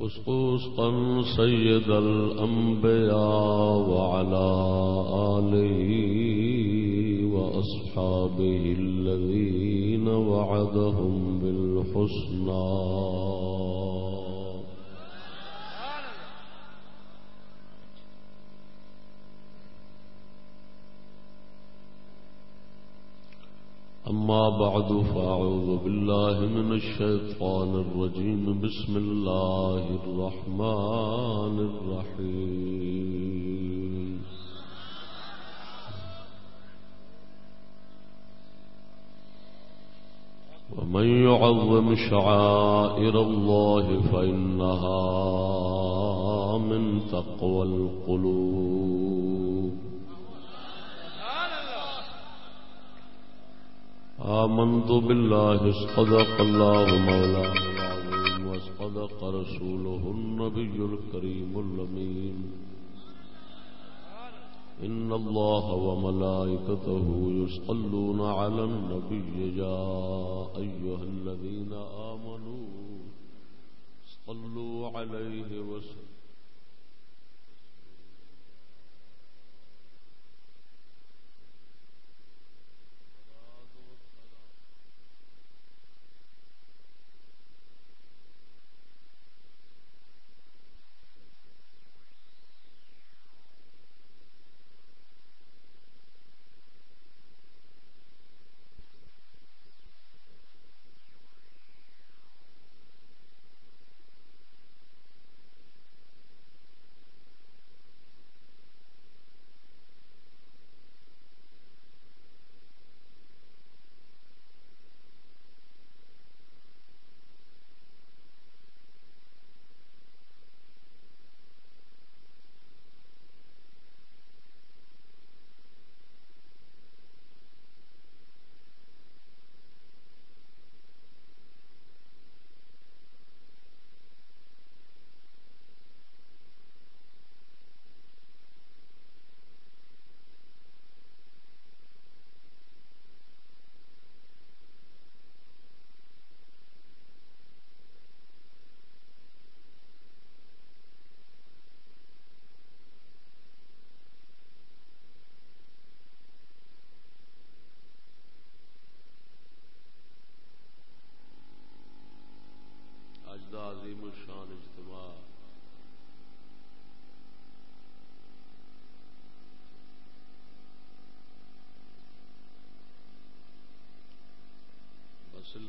خصوصا سيد الأنبياء وعلى آله وأصحابه الذين وعدهم بالحسنى بعد فأعوذ بالله من الشيطان الرجيم. بسم الله الرحمن الرحيم. ومن يعظم شعائر الله فإنها من تقوى القلوب. آمنت بالله اصدق الله مولانا العظيم واصدق رسوله النبي الكريم اللمين إن الله وملائكته يصلون على النبي يا أيها الذين آمنوا صلوا عليه وسلم.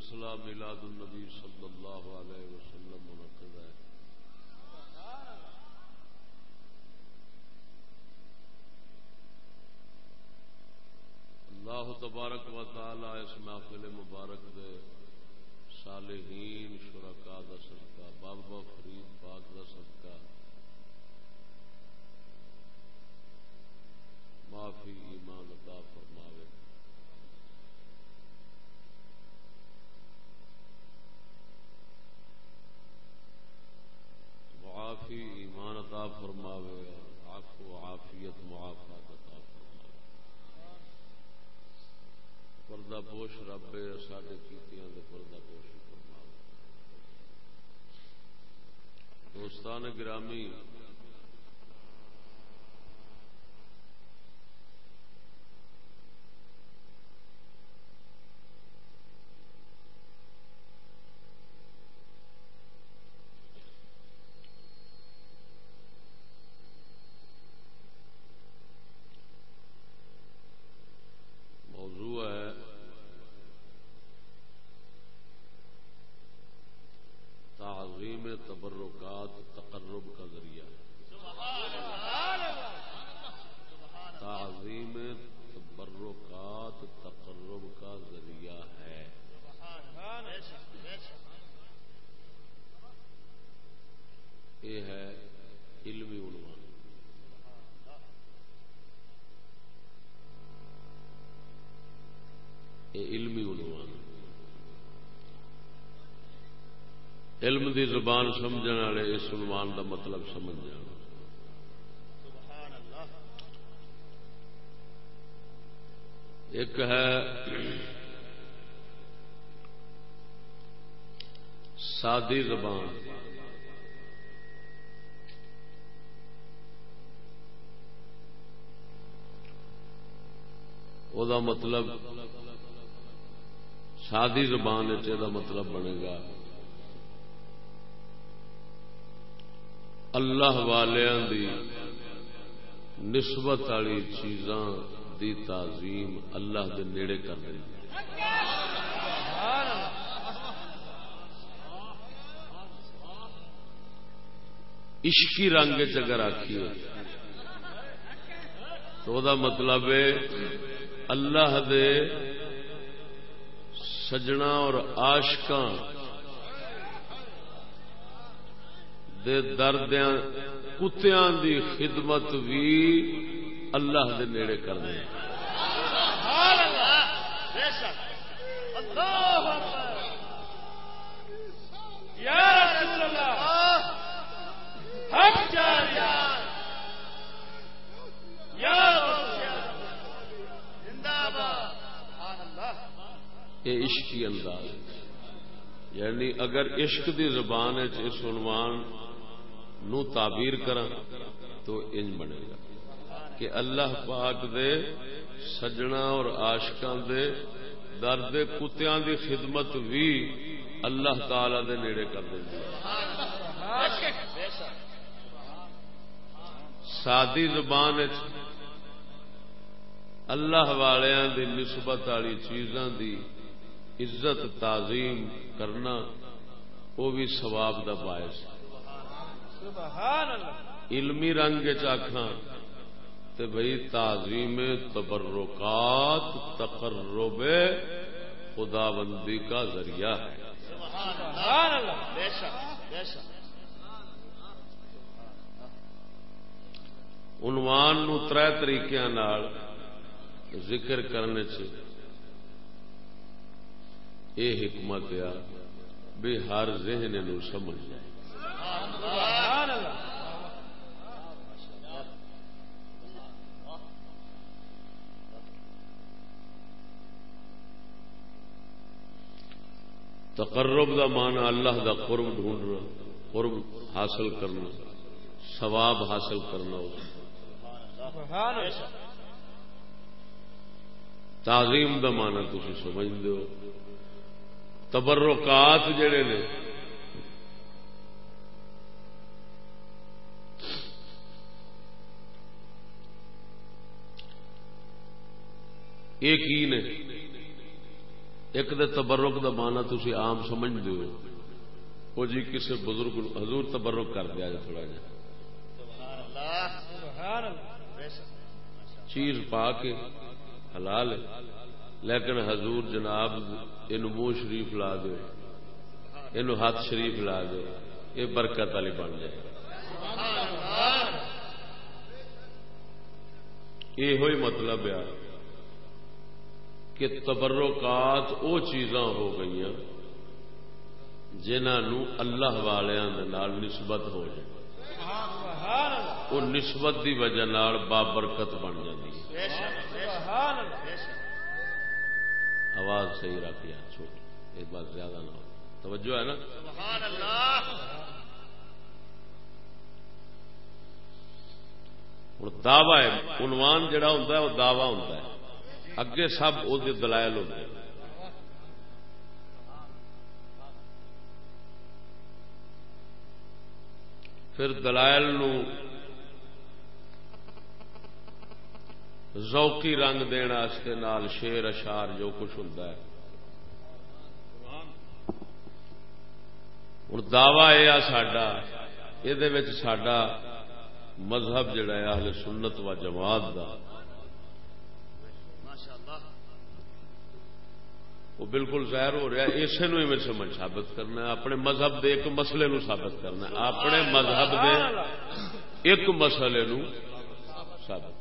سلسلہ میلاد النبی صلی اللہ علیہ وسلم منعقد ہے۔ اللہ تبارک و تعالی اس محفل مبارک دے صالحین شرکا دا صدقہ، بابا فرید پاک دا صدقہ، معافی ایمان عطا فرماوے عافی ایمان عطا فرماوے عفو عافیت معافات عطا فرماوے۔ پردہ پوش رب ساڈے کیتیاں دے پردہ پوش فرماوے۔ دوستان گرامی موضوع ہے تعظیم تبرکات تقرب کا ذریعہ تعظیم تبرکات تقرب کا ذریعہ ہے یہ ہے علمی عنوان یہ علمی عنوان علم دی زبان سمجھ والے، اس عنوان دا مطلب سمجھ جان ایک ہے، سادی زبان۔ وہ مطلب سادی زبان مطلب بنے گا۔ اللہ دی نسبت والی چیزاں دی تعظیم اللہ دے نیڑے کر رہی عشقی رنگ اگر آخیے تو دا مطلب ہے اللہ دے سجنا اور آشکاں دے دردیاں، کتیاں دی خدمت بھی اللہ دے نیڑے کر دیں یا یہ عشقی انداز۔ یعنی اگر عشق دی زبان اس عنوان نو تعبیر کرا تو انج بنے گا کہ اللہ پاک دے سجنا اور آشکان دے درد کتیاں دی خدمت بھی اللہ تعالی دے نیڑے کر دیں سادی زبان اللہ والیاں دی نسبت والی چیزاں دی عزت تعظیم کرنا وہ بھی سواب دا باعث۔ ہے علمی رنگ تو بھائی تعظیم تبرکات تقرب خدا بندی کا ذریعہ ہے۔ عنوان نو تر طریقے ذکر کرنے سے یہ حکمت آ بھی ہر ذہن نو سمجھ جائے۔ تقرب دا مانا اللہ دا قرب ڈھونڈنا، قرب حاصل کرنا، ثواب حاصل کرنا تعظیم دا مانا تھی سمجھ دو تبرکات جڑے نے یہ نے۔ ایک دے تبرک دا مانا تھی آم سمجھ دو وہ جی کسی بزرگ حضور تبرک کر دیا جا تھوڑا جا۔ چیز پا کے حلال لیکن حضور جناب یہ منہ شریف لا دو یہ ہاتھ شریف لا دو یہ برکت والی بن جائے۔ یہ مطلب ہے۔ کہ تبرکات وہ چیزاں ہو گئی جنہوں اللہ والوں نسبت ہو جائے۔ وہ نسبت کی وجہ بابرکت بن جاتی آواز صحیح رکھ یا چھوٹی ایک بات زیادہ نہ ہو۔ توجہ ہے نا؟ ہوں دعوی عنوان جڑا ہوں وہ دعوی ہوں اگے سب وہ دلائل ہوتے پھر دلائل نو ذوقی رنگ دن نال شیر اشار جو کچھ ہوں ہوں دعوی یہ سڈا یہ سڈا مذہب جڑا ہے، اہل سنت و جماعت دا۔ وہ بالکل ظاہر ہو رہا ہے، اسے نو سمجھ ثابت کرنا ہے، اپنے مذہب دے ایک مسئلے نو ثابت کرنا ہے۔ اپنے مذہب دے ایک مسئلے نو ثابت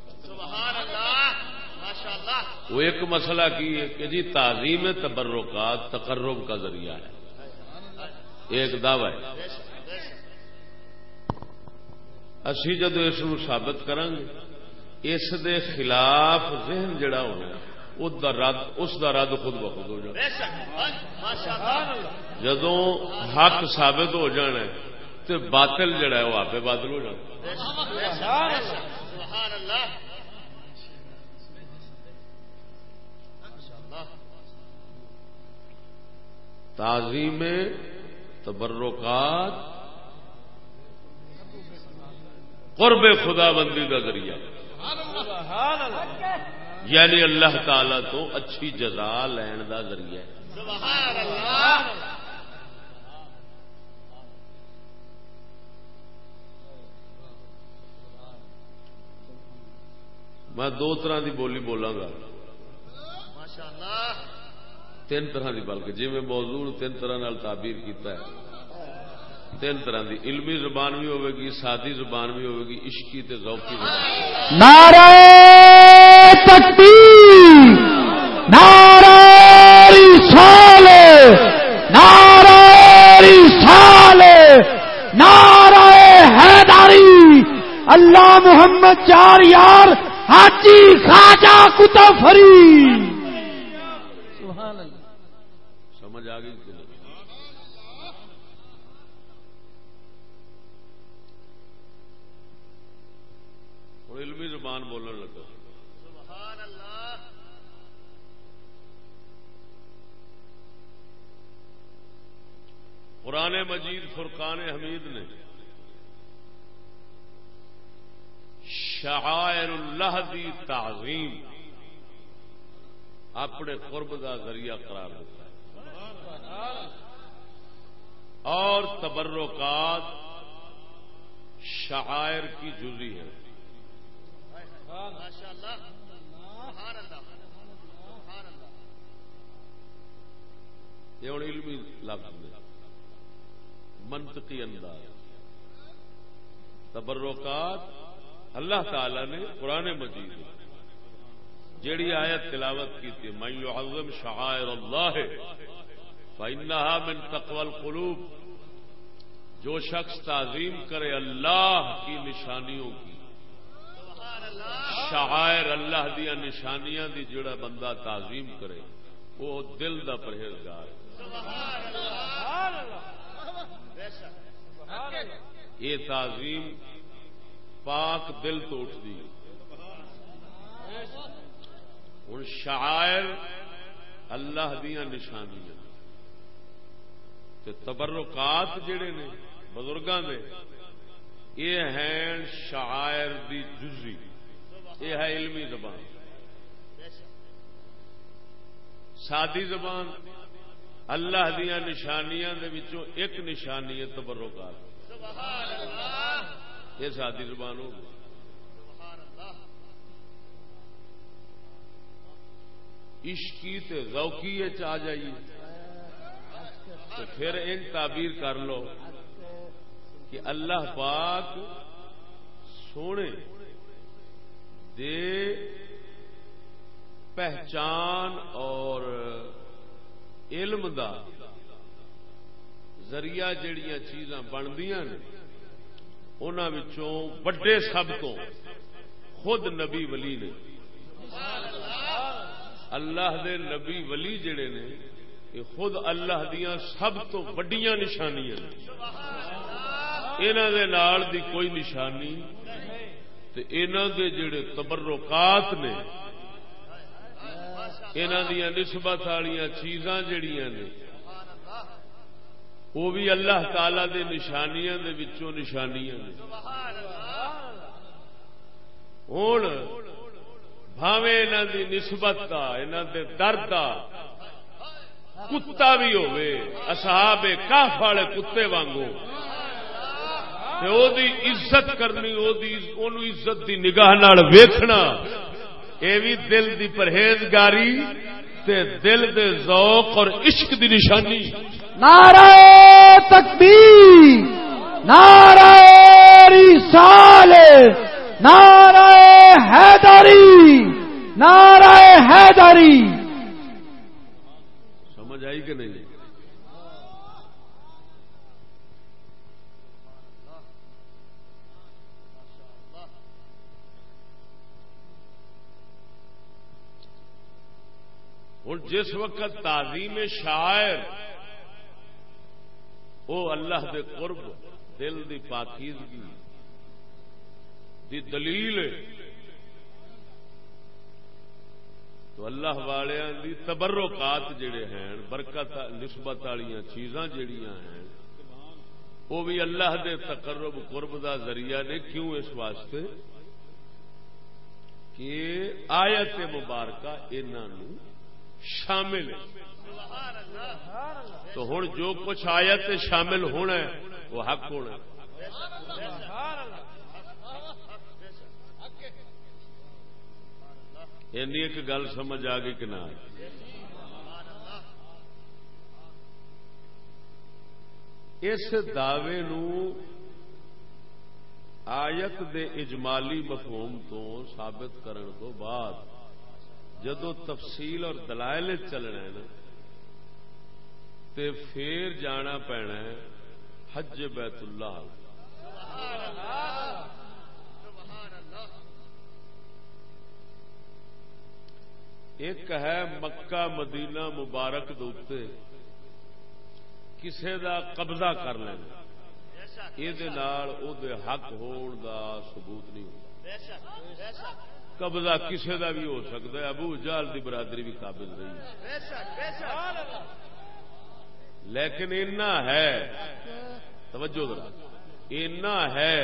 وہ ایک مسئلہ کی ہے کہ جی تعظیم تبرکات تقرب کا ذریعہ ہے۔ ایک دعوی اسی جدو اس ثابت کریں گے اس دے خلاف ذہن جڑا ہونا ہے اس دا رد خود بخود ہو جانا۔ جدو حق ثابت ہو جانا تو باطل جڑا ہے وہ آپ باطل ہو جانا۔ تعظیم تبرکات قرب خدا بندی کا ذریعہ یعنی اللہ تعالی تو اچھی جزا لین کا ذریعہ میں دو طرح کی بولی بولاں گا۔ تین طرح کی بلکہ جی میں موضوع تین طرح تعبیر کیتا ہے۔ تین طرح دی۔ علمی زبان بھی ہوے گی سادی زبان بھی ہوے گی عشقی تے ذوقی زبان۔ نعرہ تکبیر نعرہ رسال نعرہ رسال نعرہ حیدری۔ اللہ محمد چار یار حاجی خواجہ کتب فرید۔ زبان بولن لگا۔ قرآن مجید فرقان حمید نے شعائر اللہ دی تعظیم اپنے قرب کا ذریعہ قرار دیتا ہے۔ اور تبرکات شعائر کی جزی ہے یہ ہوں علمی لفظ منطقی انداز. تبرکات اللہ تعالی نے قرآن مجید جیڑی آیت تلاوت کی تھی میں يعظم شعائر اللہ فإنها من تقوى القلوب. جو شخص تعظیم کرے اللہ کی نشانیوں کی شعائر اللہ دیا نشانیاں دی جڑا بندہ تعظیم کرے، وہ دل دا پرہیزگار یہ تعظیم پاک دل تو اٹھتی ہوں شاعر اللہ دیا نشانیاں۔ تبرکات جڑے نے بزرگوں نے یہ ہیں شاعر دی جزی یہ ہے علمی زبان۔ سادی زبان اللہ دیا نشانیاں دے وچوں ایک نشانی ہے تبرکات۔ یہ سادی زبان ہوگی عشقی تے ذوقی آ جائیے۔ تو پھر ان تعبیر کر لو کہ اللہ پاک سونے دے پہچان اور علم دا ذریعہ جڑیاں چیزاں بندیاں نے انہوں وڈے سب تو خود نبی ولی نے۔ اللہ دے نبی ولی جڑے نے، یہ خود اللہ دیا سب تو وڈیاں نشانیاں انہوں دے نال دی کوئی نشانی دے جڑے تبرکات نے انہوں دیا نسبت والی چیزاں جڑیاں نے، وہ بھی اللہ تعالی دے نشانیاں دے وچوں نشانیاں نے۔ ہوں بھاوے انہوں دی نسبت کا انہوں دے درد کا کتا بھی ہوئے اصحاب کاف والے کتے وانگو۔ عزت کرنی عزت دی نگاہ ویکھنا۔ یہ بھی دل دی پرہیزگاری تے دل دے ذوق اور عشق دی نشانی۔ نعرہ تکبیر نعرہ رسال نعرہ حیدری نعرہ حیدری۔ سمجھ آئی کہ نہیں؟ ہوں جس وقت تعظیم شاعر وہ اللہ دے قرب، دل دی پاکیزگی دی دلیل تو اللہ والوں دی تبرکات جڑے ہیں، برکت، نسبت والی چیزاں جڑیاں ہیں وہ بھی اللہ دے تقرب، قرب دا ذریعہ نے کیوں اس واسطے؟ کہ آیت مبارکہ انہوں شامل ہے۔ تو ہوں جو کچھ آیت شامل ہونا ہے، وہ حق ہونا ایک گل سمجھ آ گئی کہ نہ؟ اس دعوے نو آیت دے اجمالی مفہوم تو ثابت کرن تو بعد جدو تفصیل اور دلائل چلنا ہے نا تے پھر جانا پینا ہے حج بیت اللہ۔ ایک ہے مکہ مدینہ مبارک دوتے کسے دا قبضہ کر لینا یہ حق ہون دا ثبوت نہیں ہوتا قبضہ کسے دا بھی ہو سکتا ہے۔ ابو جال دی برادری بھی قابل رہی لیکن اینا ہے، توجہ ذرا اینا ہے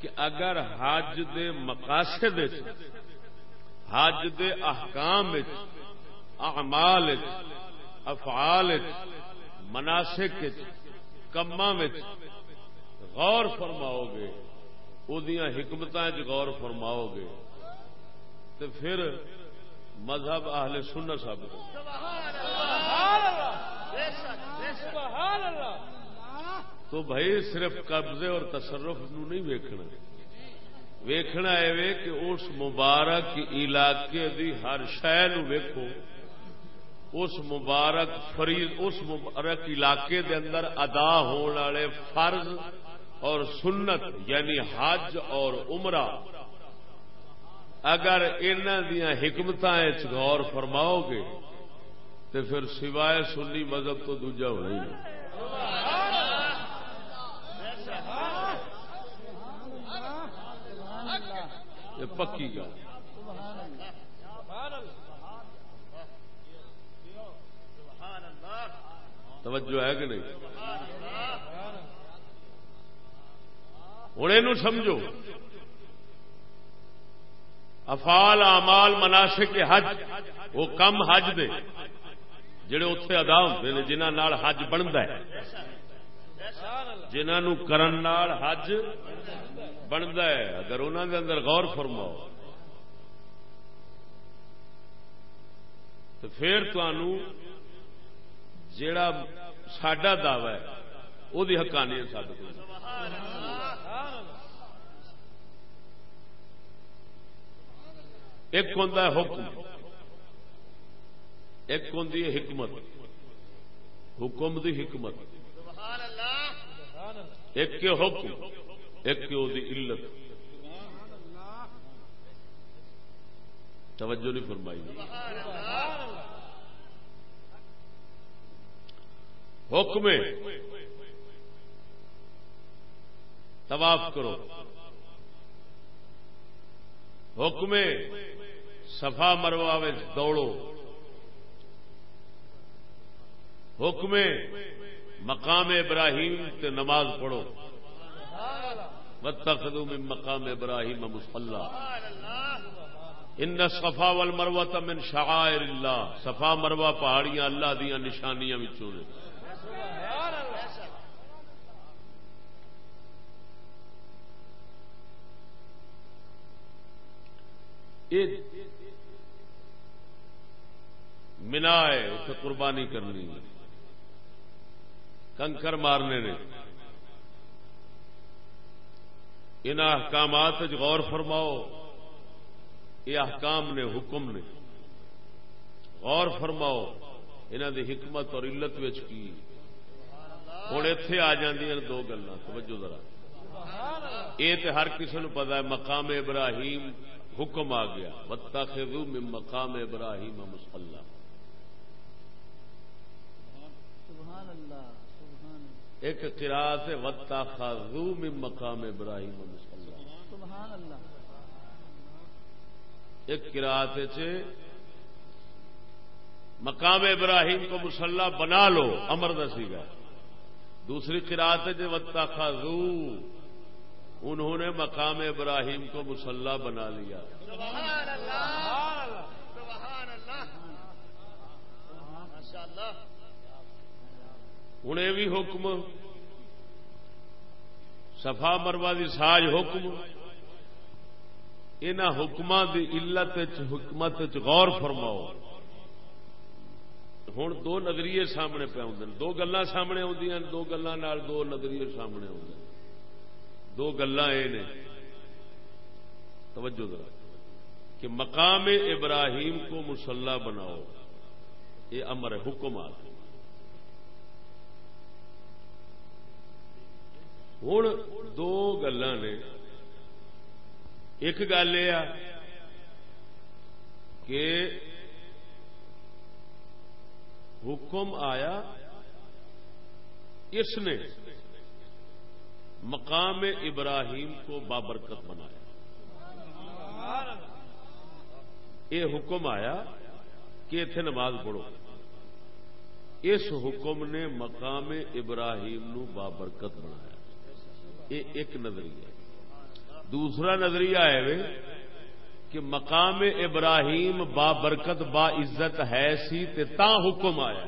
کہ اگر حج دے مقاصد حج دے احکام اعمال افعال مناسک کما غور فرماؤ گے وہ حکمت غور فرماؤ گے۔ تو پھر مذہب اہل سننا ثابت تو بھائی صرف قبضے اور تصرف نو نہیں ویکھنا۔ ویکھنا ہے کہ اس مبارک علاقے دی ہر شہ ویکھو۔ اس مبارک فریض اس مبارک علاقے دے اندر ادا ہونے والے فرض اور سنت یعنی حج اور عمرہ اگر ان حکمت غور فرماؤ گے تو پھر سوائے سنی مذہب تو دوجا ہونا ہی یہ پکی گل۔ توجہ ہے کہ نہیں؟ ہوں یہ سمجھو۔ افال امال مناسب کے حج، وہ کم حج دے، جڑے اتے ادا ہوتے ہیں جنہ حج بنتا ہے۔ جنہوں کرن نال حج بنتا ہے، اگر انہوں دے اندر غور فرماؤ، تو پھر جڑا سڈا دعوی ہے وہ حقانی ثابت ہو ایک ہوں حکم، ایک ہوں حکمت، حکم دی حکمت۔ ایک کے حکم، ایک علت۔ توجہ نہیں فرمائی۔ حکم طواف کرو۔ حکم سفا مروا دوڑو۔ حکم مقام ابراہیم تے نماز پڑھو۔ بتخدو میں مقام ابراہیم مسلح ان صفا ول مروا من شعائر اللہ۔ صفا مروا پہاڑیاں اللہ دیا نشانیاں نے منا ہے اتنے قربانی کرنی۔ کنکر مارنے نے۔ ان احکامات غور فرماؤ۔ یہ احکام نے، حکم نے۔ غور فرماؤ انہوں دی حکمت اور علت کی؟ ہوں اتے آ دو گلا توجہ ذرا۔ یہ تو ہر کسی نو پتا ہے، مقام ابراہیم حکم آ گیا. وتخذوا من مقام ابراہیم مسلح ایک کرا سے وتا خاضو میں مقام ابراہیم مسلح اللہ۔ ایک کرا سے مقام ابراہیم کو مسلح بنا لو امر دسی گا۔ دوسری کرا سے وتا خاضو انہوں نے مقام ابراہیم کو مسلح بنا لیا۔ سبحان اللہ سبحان اللہ ہوں یہ بھی حکم۔ سفا مروا دی ساج حکم۔ ان حکم کی علت حکمت غور فرماؤ۔ ہوں دو نظریے سامنے پہ آدھے دو گلا سامنے آدی دو گلوں دو نظریے سامنے آدھے دو گلا یہ توجہ ذرا۔ کہ مقام ابراہیم کو مسلح بناؤ، یہ امر ہے حکم آ ہوں دو گلا نے، ایک گل یہ کہ حکم آیا، اس نے مقام ابراہیم کو بابرکت بنایا۔ یہ حکم آیا کہ اتنے نماز پڑھو۔ اس حکم نے مقام ابراہیم نو بابرکت بنایا۔ یہ ایک نظریہ دوسرا نظریہ ہے کہ مقام ابراہیم با برکت با عزت ہے سی تے تا حکم آیا۔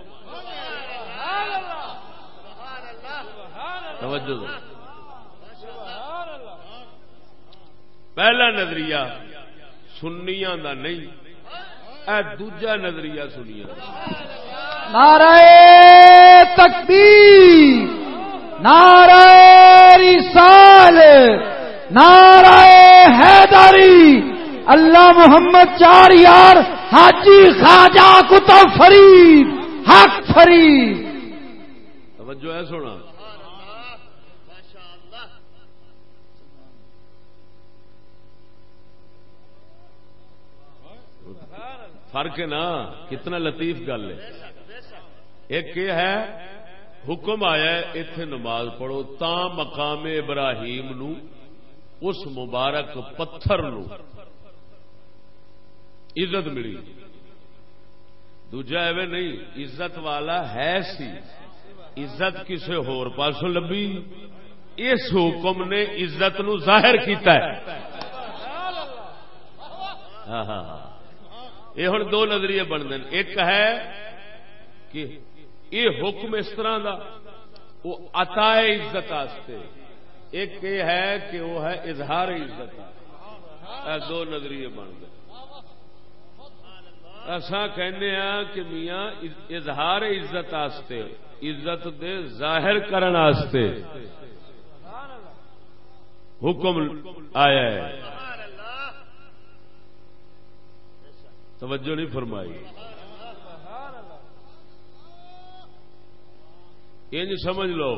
توجہ پہلا نظریہ سنیا دا نہیں اے دوجا نظریہ سنیا نعرہ تکبیر نعرہ رسال نعرہ حیدری اللہ محمد چار یار حاجی خواجہ کتب فرید حق فرید توجہ ہے سونا فرق ہے نا، کتنا لطیف گل ہے۔ ایک یہ ہے، حکم آیا اتے نماز پڑھو، تا مقام ابراہیم نو، اس مبارک پتھر نو عزت ملی۔ دوجا ایویں نہیں، عزت والا ہے سی۔ عزت کسی ہور پاسوں لبھی۔ اس حکم نے عزت نو ظاہر کیتا ہے۔ ہاں ہاں ہاں۔ یہ ہوں دو نظریے بنتے ہیں۔ ایک ہے کہ یہ حکم اس طرح دا، وہ عطا عزت آستے۔ ایک یہ ہے کہ وہ ہے اظہار عزت۔ دو نظریے بن گئے ایسا کہنے کہ میاں اظہار عزت آستے، عزت دے ظاہر کرن آستے۔ حکم آیا ہے۔ توجہ نہیں فرمائی۔ انج سمجھ لو،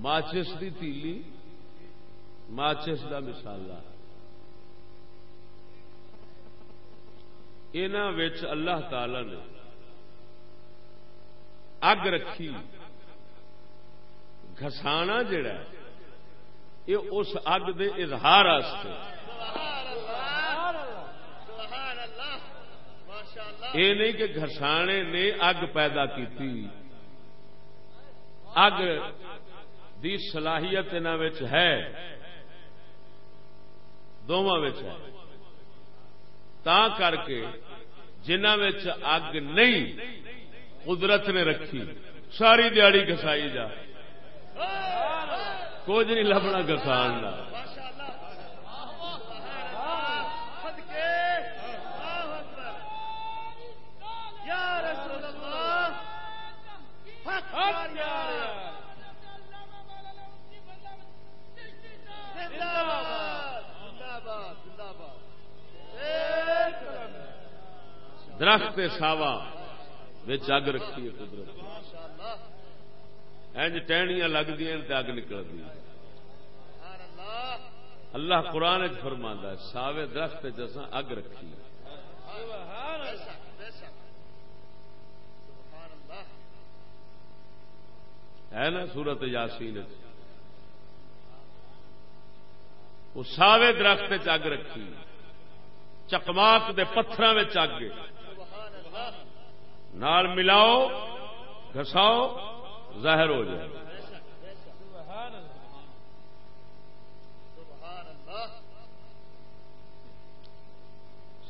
ماچس کی تیلی ماچس کا مسالا ان اللہ تعالی نے اگ رکھی گسانا جڑا یہ اس اگ دے اظہار یہ نہیں کہ گھسانے نے اگ پیدا کی اگ دی صلاحیت ان ہے۔ دونوں ہے۔ تا کر کے جنہ اگ نہیں، قدرت نے رکھی۔ ساری دیہڑی گسائی جا۔ کچھ نہیں لبنا گسان کا درخت ساوا اگ رکھی ہے قدرت اج ٹہنیاں لگتی اگ نکلتی اللہ قرآن فرما ساوے درخت جسا اگ رکھی ہے نا سورت یاسین وہ ساوے درخت چگ رکھی، چکماک دے پتھر چگ نال ملاؤ گساؤ ظاہر ہو جائے۔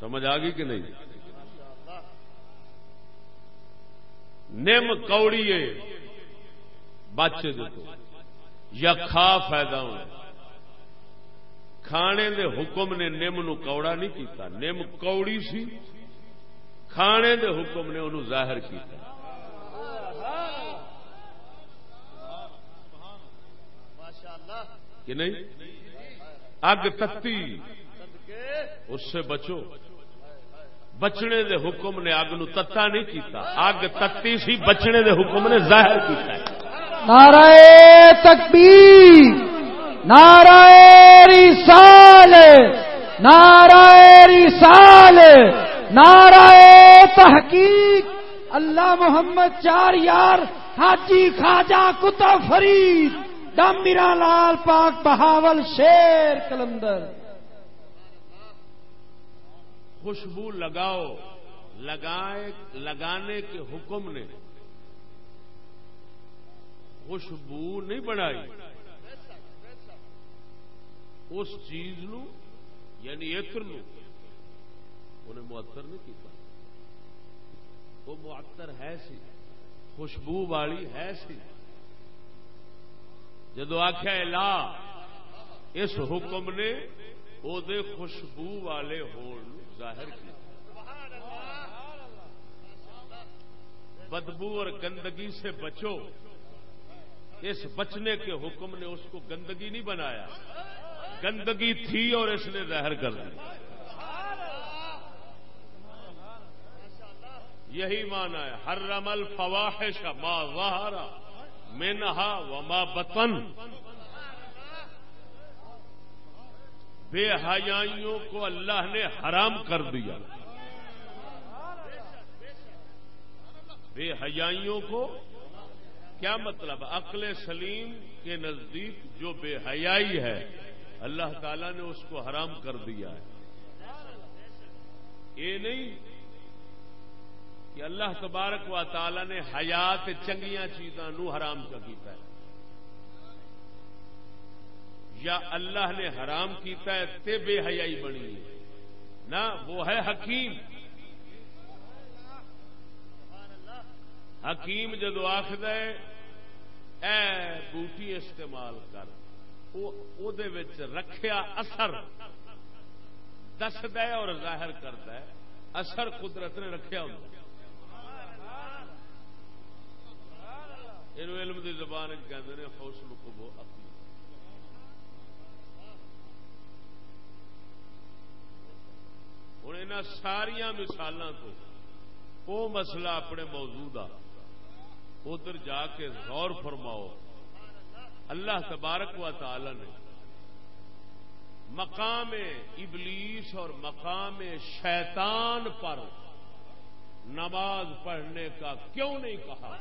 سمجھ آ گئی کہ نہیں؟ نم کوڑی بچ یا کھا فائدہ ہونا کھانے دے حکم نے نم نو کوڑا نہیں کیتا، نم کوڑی سی۔ کھانے دے حکم نے انہوں ظاہر کیتا۔ کہ نہیں؟ اگ تتی۔ اس سے بچو۔ بچنے دے حکم نے اگ نو تتا نہیں کیتا۔ اگ تتی سی، بچنے دے حکم نے ظاہر کیتا ہے۔ نعرہ تکبیر، نعرہ رسال نعرہ رسال، نعرہ تحقیق۔ اللہ محمد چار یار، حاجی خواجہ کتا فرید، دم میرا لال پاک بہاول شیر کلندر۔ خوشبو لگاؤ، لگائے، لگانے کے حکم نے۔ خوشبو نہیں بنائی۔ اس چیز نو یعنی ایتر نو، انہیں معطر نہیں کیتا۔ وہ معطر ہے سی، خوشبو والی ہے سی۔ جدو آخیا لا، اس حکم نے وہ خوشبو والے ہون ظاہر کی بدبو اور گندگی سے بچو۔ اس بچنے کے حکم نے اس کو گندگی نہیں بنایا۔ گندگی تھی اور اس نے ظاہر کر دی۔ یہی مانا ہے ہر رمل فواہش ما ظاہرا میں نہا و ماں بتن بے حیائیوں کو اللہ نے حرام کر دیا۔ بے حیائیوں کو کیا مطلب؟ عقل سلیم کے نزدیک جو بے حیائی ہے، اللہ تعالی نے اس کو حرام کر دیا ہے۔ یہ نہیں کہ اللہ تبارک و تعالی نے حیات چنگیاں چیزاں نو حرام کیتا ہے۔ یا اللہ نے حرام کیتا ہے، تے بے حیائی بنی ہے۔ نہ، وہ ہے حکیم۔ حکیم جدو آخد اے بوٹی استعمال کر رکھیا اثر دسد اور ظاہر کرتا ہے، اثر قدرت نے رکھیا ہوں یہ علم دی زبان کہتے ہیں حوصل کو اپنی۔ ہوں ان ساریا مثال تو وہ مسئلہ اپنے موجود آ ادھر جا کے غور فرماؤ۔ اللہ تبارک و تعالی نے مقام ابلیس اور مقام شیطان پر نماز پڑھنے کا کیوں نہیں کہا؟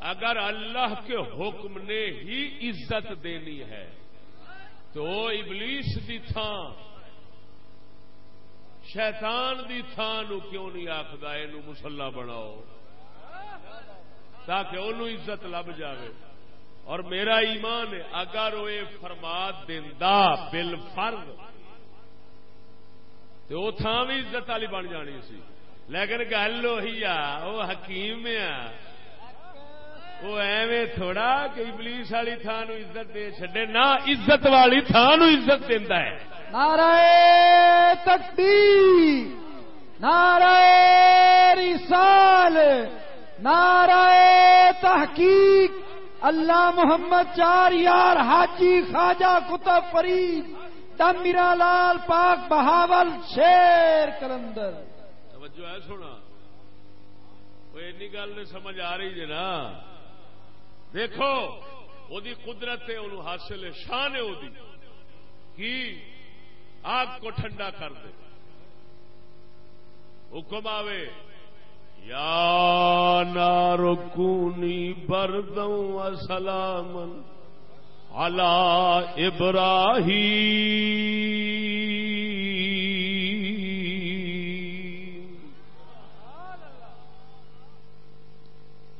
اگر اللہ کے حکم نے ہی عزت دینی ہے تو ابلیس دی تھان شیطان دی تھان کیوں نہیں آخر یہ مسلا بناؤ۔ تاکہ انہوں عزت لب جاوے۔ اور میرا ایمان ہے، اگر وہ فرماد دا بل فرد تو وہ تھان بھی عزت والی بن جانی سی۔ لیکن گل وہی آ وہ حکیم آ۔ وہ ایویں تھوڑا کہ ابلیس والی تھان عزت دے چڈے نہ عزت والی تھان عزت دینا ہے۔ نعرہ تکبیر، نعرہ رسال، نعرہ تحقیق، اللہ محمد چار یار حاجی خواجہ کتب فرید دم میرا لال پاک بہاول شیر کلندر۔ توجہ ہے سونا۔ وہ اینی گل نہیں سمجھ آ رہی جی نا۔ دیکھو، وہ قدرت ہے، انہوں حاصل ہے، شان ہے وہ کی؟ آگ کو ٹھنڈا کر دے۔ حکم آوے، یا نارکونی بردوں سلام اللہ ابراہی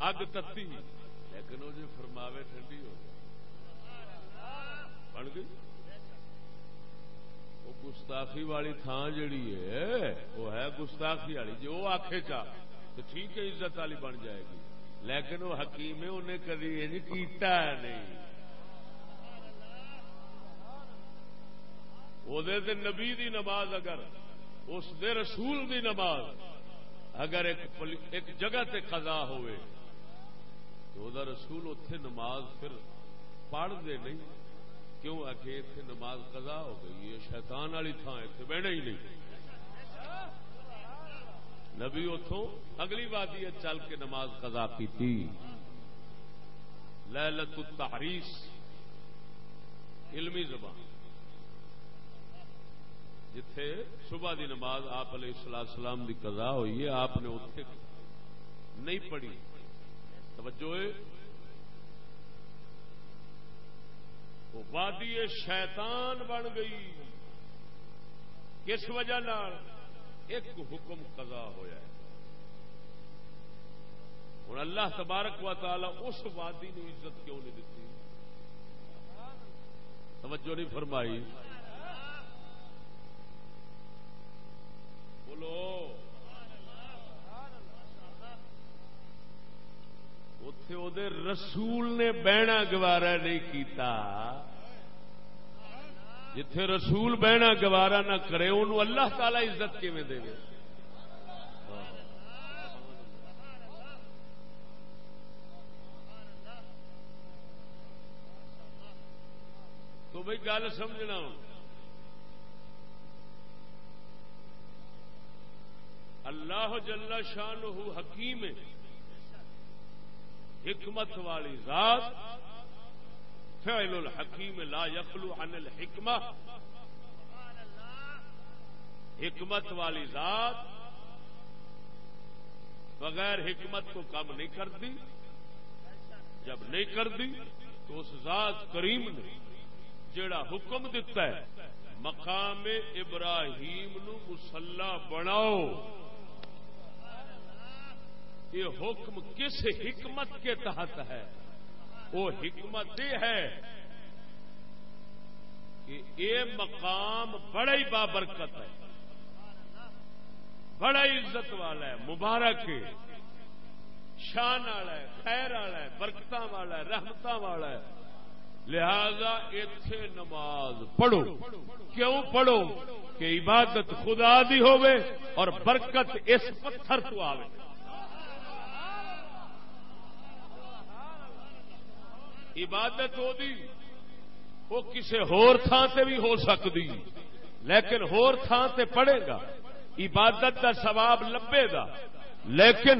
اگ تتی لیکن وہ جو فرماوے ٹھنڈی ہو بن گئی وہ گستاخی والی تھان جڑی ہے، وہ ہے گستاخی والی۔ جو وہ آخے چاہ تو ٹھیک ہے، عزت والی بن جائے گی۔ لیکن وہ حکیم ہے، انہیں کدی کیتا نہیں۔ وہ نبی دی نماز اگر، اس دے رسول دی نماز اگر ایک ایک جگہ تے قضا ہوئے، تو دا رسول اتے نماز پھر پڑھ دے نہیں۔ کیوں آ کے اتنے نماز قضا ہو گئی؟ یہ شیطان والی تھان اتنے بہنا ہی نہیں۔ نبی اتوں اگلی وادی چل کے نماز قضا کی تھی لت التحریس، علمی زبان۔ جتھے صبح دی نماز آپ علیہ السلام سلام دی قضا ہوئی ہے، آپ نے اتنے نہیں پڑھی۔ توجہ وادی شیطان بن گئی۔ کس وجہ ایک حکم قضا ہوا ہوں اللہ تبارک و تعالی اس وادی نو عزت کیوں نہیں دیتی توجہ نہیں فرمائی۔ بولو۔ اتے وہ رسول نے بہنا گوارا نہیں کیتا۔ جتھے رسول بہنا گوارا نہ کرے انہوں اللہ تعالی عزت کیون دے تو بھائی گل سمجھنا اللہ جل شان حکیم حکمت والی ذات، فعل الحکیم لا یخلو عن الحکمہ۔ حکمت والی ذات بغیر حکمت کو کم نہیں کرتی۔ جب نہیں کرتی تو اس ذات کریم نے جڑا حکم دیتا ہے، مقام ابراہیم نو مسلح بناؤ۔ یہ حکم کس حکمت کے تحت ہے؟ وہ حکمت یہ ہے کہ یہ مقام بڑا ہی بابرکت ہے، بڑا عزت والا ہے، مبارک ہے، شان والا ہے، خیر والا ہے برکت والا ہے رحمت والا ہے۔ لہذا اتے نماز پڑھو۔ کیوں پڑھو؟ کہ عبادت خدا دی ہوئے اور برکت اس پتھر تو آئے عبادت ہو دی، وہ کسی ہور تھان سے بھی ہو سکتی لیکن ہور تھان سے پڑے گا، عبادت کا ثواب لبے گا۔ لیکن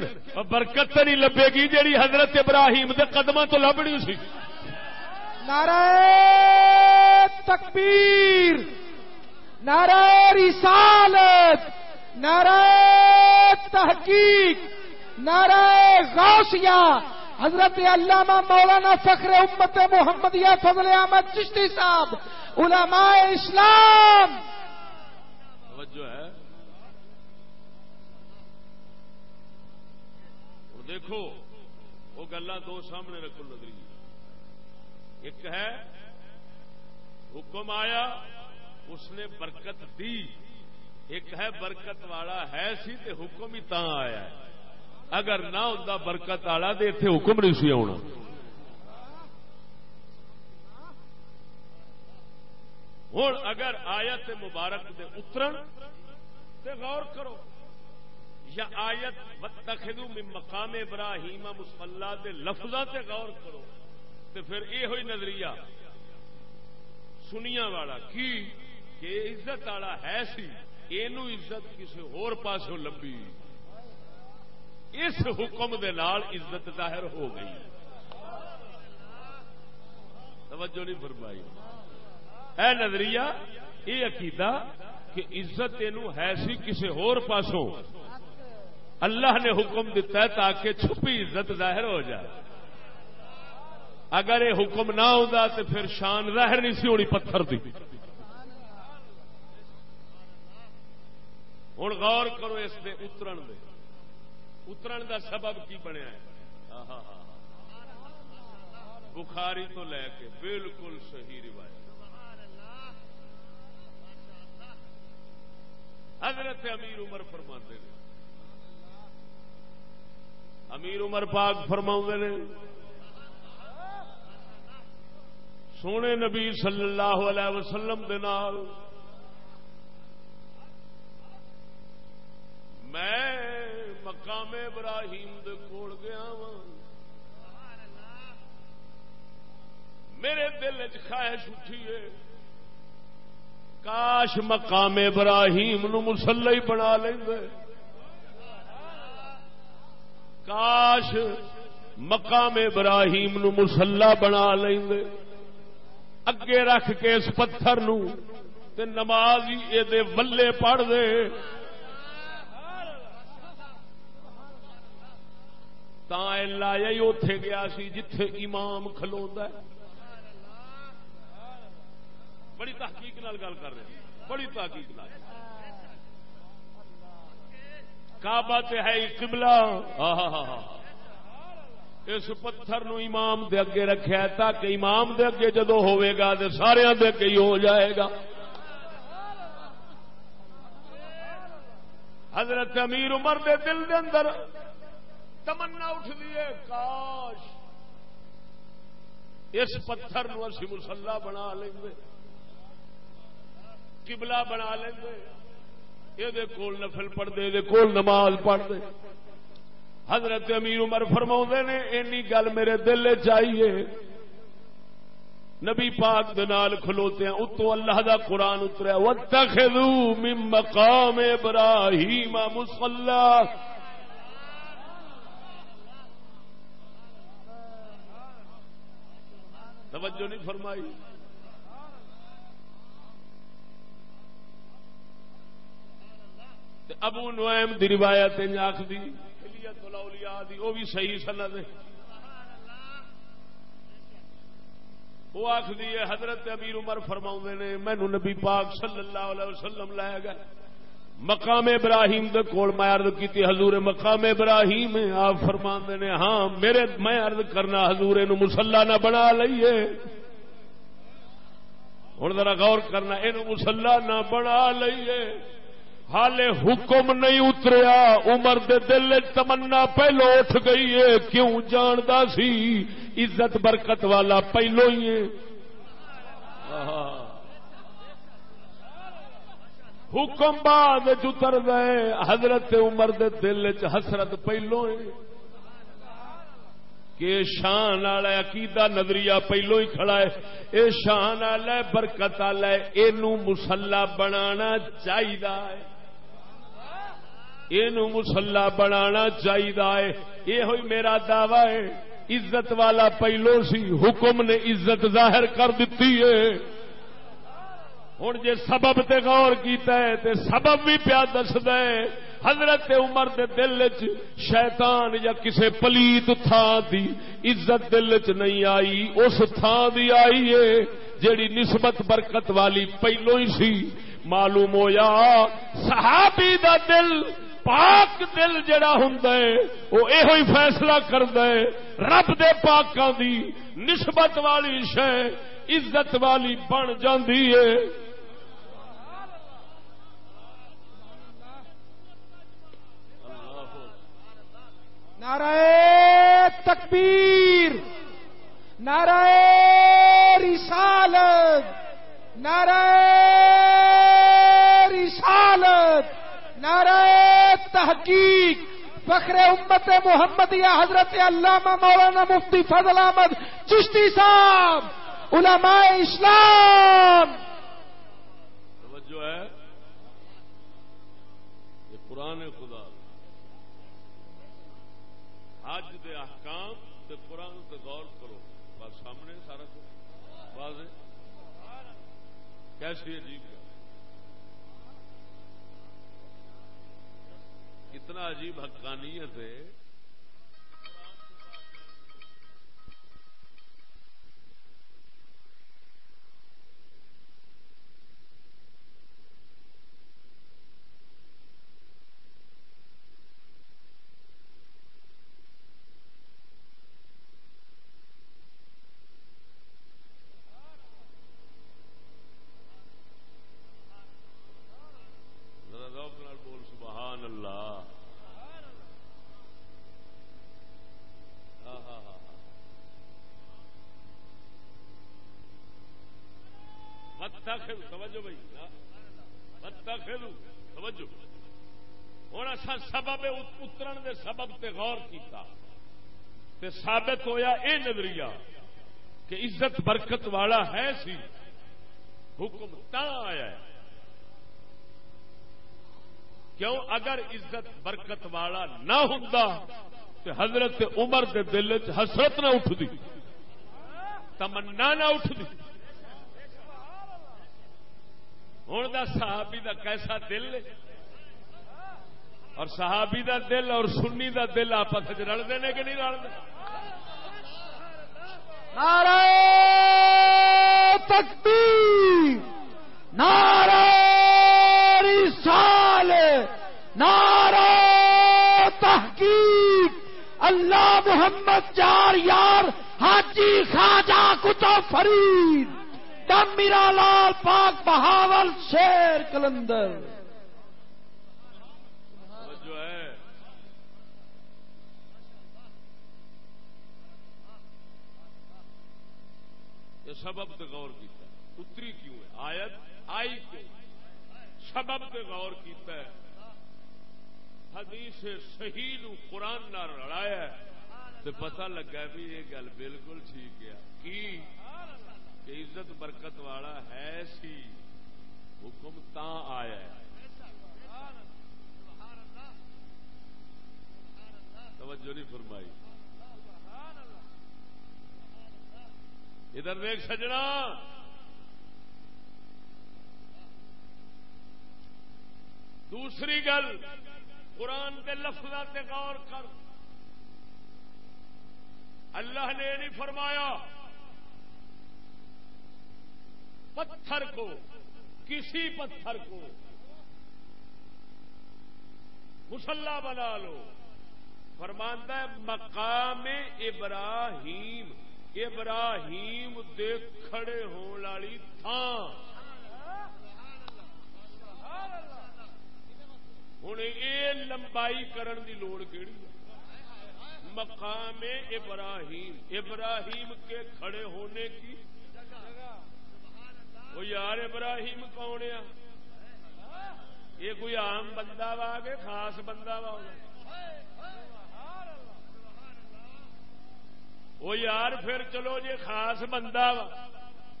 برکت تو نہیں لبے گی جیڑی حضرت ابراہیم دے قدم تو لبنی سی۔ نعرہ تکبیر، نعرہ رسالت، نعرہ تحقیق، نعرہ غوثیہ۔ حضرت علامہ مولانا فخر امت محمدیہ فضل احمد چشتی صاحب، علماء اسلام۔ توجہ ہے۔ اور دیکھو، وہ گلا دو سامنے رکھو نظری جی۔ ایک ہے، حکم آیا، اس نے برکت دی۔ ایک ہے، برکت والا ہے سی تے حکم ہی تا آیا ہے۔ اگر نہ ہوں برکت آلا تو اتنے حکم نہیں سی آنا ہوں اگر آیت مبارک دے اترن تے غور کرو، یا آیت تخدو میں مقام ابراہیم مسلح دے لفظ تے غور کرو، تے پھر یہ ہوئی نظریہ سنیا والا کی کہ عزت والا ہے سی یہ عزت کسی ہور پاسوں لبی اس حکم دے نال عزت ظاہر ہو گئی۔ توجہ نہیں فرمائی۔ اے نظریہ یہ عقیدہ کہ عزت یہ ہے سی کسی ہور پاسوں۔ اللہ نے حکم دیتا ہے تاکہ چھپی عزت ظاہر ہو جائے۔ اگر یہ حکم نہ ہوتا تو پھر شان ظاہر نہیں سی ہونی پتھر دی۔ ہوں غور کرو اس دے اترن دے۔ اترن دا سبب کی بنیا ہے؟ بخاری تو لے کے بالکل صحیح روایت۔ حضرت امیر عمر فرما نے۔ امیر عمر پاک فرما نے۔ سونے نبی صلی اللہ علیہ وسلم دے نال میں مقام ابراہیم دے کول گیا وا میرے دل چ خواہش اٹھی ہے۔ کاش مقام ابراہیم نو مسلح بنا لیں کاش مقام ابراہیم نو مسلح بنا لیں اگے رکھ کے اس پتھر نو تے نماز ہی یہ ولے پڑھ دے۔ تا لایا ہی اتے گیا سی جتھے امام کھلو بڑی تحقیق نال گل کر رہے ہیں بڑی تحقیق نال کعبہ تے ہے قبلہ اس پتھر نو امام دے اگے رکھا ہے تاکہ امام دے اگے جدو ہوئے گا تو سارے دے اگے ہی ہو جائے گا حضرت امیر عمر دے دل دے اندر تمنا اٹھ دیے کاش۔ اس پتھر نو اسی مسلح بنا لیں گے قبلہ بنا لیں گے یہ کول نفل پڑھتے یہ کول نماز پڑھتے حضرت امیر عمر فرما نے، اینی گل میرے دل چاہیے نبی پاک دنال کھلوتے ہیں اتو اللہ دا قرآن اتریا۔ وَاتَّخِذُوا مِن مَقَامِ إِبْرَاهِيمَ مُصَلَّى۔ توجہ نہیں فرمائی۔ ابو نوائم دی روایت آخ دی وہ بھی صحیح سند وہ آخری ہے، حضرت امیر عمر فرما نے مینو نبی پاک صلی اللہ علیہ وسلم لایا گیا مقام ابراہیم دے کول میں عرض کی حضور مقام ابراہیم، آپ فرما نے ہاں میرے، میں عرض کرنا، حضور نو مسلا نہ بنا لئیے۔ ہوں ذرا غور کرنا یہ مسلا نہ بنا لئیے۔ حالے حکم نہیں اتریا، عمر دے دل تمنا پہلو اٹھ گئی ہے۔ کیوں جاندا سی؟ عزت برکت والا پہلو ہی ہے۔ حکم بعد اتر گئے حضرت عمر دے دل چ حسرت پہلو ہے۔ کہ شان والا عقیدہ نظریہ پہلو ہی کھڑا ہے۔ اے شان والا برکت والا یہ مسلا بنانا چاہیے یہ مسلا بنا چاہیے یہ ہوئی میرا دعوی ہے۔ عزت والا پہلو سی۔ حکم نے عزت ظاہر کر دیتی ہے۔ ہوں جی سبب تے غور کیتا ہے تے سبب بھی پیا دس دے حضرت عمر دے دل چ شیطان یا کسے پلیت تھان دی عزت دل چ نہیں آئی، اس تھان دی آئی ہے جیڑی نسبت برکت والی پہلو ہی سی۔ معلوم ہویا، صحابی دا دل، پاک دل جڑا ہوں وہ یہ فیصلہ کرد رب دے پاکاں دی نسبت والی شہ عزت والی بن جاندی ہے۔ نعرہ تکبیر، نعرہ رسالت نعرہ رسالت، نعرہ تحقیق، فخر امت محمدیہ حضرت علامہ مولانا مفتی فضل احمد چشتی صاحب، علماء اسلام۔ توجہ ہے۔ یہ قرآن خدا حج دے احکام تے قرآن تے غور کرو۔ بس سامنے سارا کچھ۔ واضح کیسی عجیب کتنا عجیب حقانیت ہے ذرا ذوق نال بول سبحان اللہ ہاں ہاں ہاں ہاں متا کھیلو توجہ بھائی متا کھیلو توجہ ہوں اصا سبب اترن دے سبب تے غور کیتا۔ تے ثابت ہویا اے نظریہ کہ عزت برکت والا ہے سی۔ حکم تا آیا ہے؟ کیوں؟ اگر عزت برکت والا نہ ہوں تو حضرت عمر دے دل چ حسرت نہ اٹھتی تمنا نہ اٹھتی ہوں دا صحابی دا کیسا دل ہے؟ اور صحابی دا دل اور سنی دا دل آپس رلتے ہیں کہ نہیں رلتے نعرہ تکبیر، نعرہ رسال نعرہ تحقیق۔ اللہ محمد چار یار، حاجی خواجہ کتب فرید، دم میرا لال پاک بہاول شیر کلندر۔ جو ہے۔ یہ سبب تے غور کیتا ہے۔ اتری کیوں ہے؟ آیت آئی کیوں؟ سبب تے غور کیتا ہے۔ حدیث صحیح نو قرآن نہ رلایا ہے۔ تے پتہ لگا بھی یہ گل بالکل ٹھیک ہے۔ کی؟ کہ عزت برکت والا ہے سی۔ حکم تا آیا ہے۔ توجہ نہیں فرمائی۔ ادھر دیکھ سجنا۔ دوسری گل، قرآن کے لفظ تے غور کر۔ اللہ نے نہیں فرمایا، پتھر کو، کسی پتھر کو مسلح بنا لو۔ فرماندہ ہے مقام ابراہیم ابراہیم دے کھڑے ہون والی تھان ہوں یہ لمبائی کرن دی لوڑ کیڑی مقام ابراہیم ابراہیم کے کھڑے ہونے کی۔ وہ یار ابراہیم کون ہے؟ یہ کوئی عام بندہ وا کہ خاص بندہ وا وہ یار پھر چلو جی خاص بندہ وا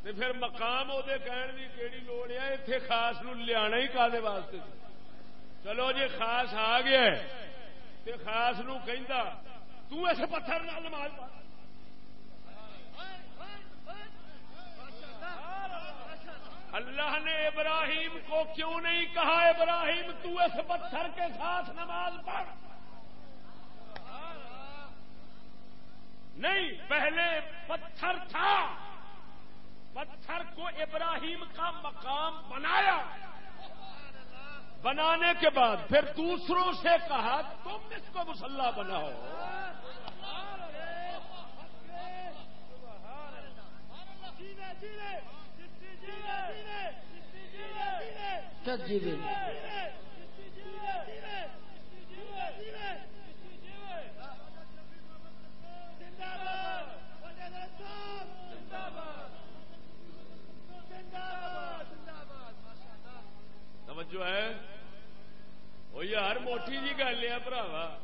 تو پھر مقام وہ کہن کی کہڑی لوڑ ہے اتنے خاص نو لیا ہی کا واسطے؟ چلو جی خاص آ گیا تے خاص نو کہندا، تو اس پتھر نال نماز پڑھ. اللہ نے ابراہیم کو کیوں نہیں کہا، ابراہیم تو اس پتھر کے ساتھ نماز پڑھ؟ نہیں پہلے پتھر تھا پتھر کو ابراہیم کا مقام بنایا بنانے کے بعد پھر دوسروں سے کہا تم اس کو مسلح بناؤ جی توجہ ہے وہ یار موٹی جی گل ہے براوا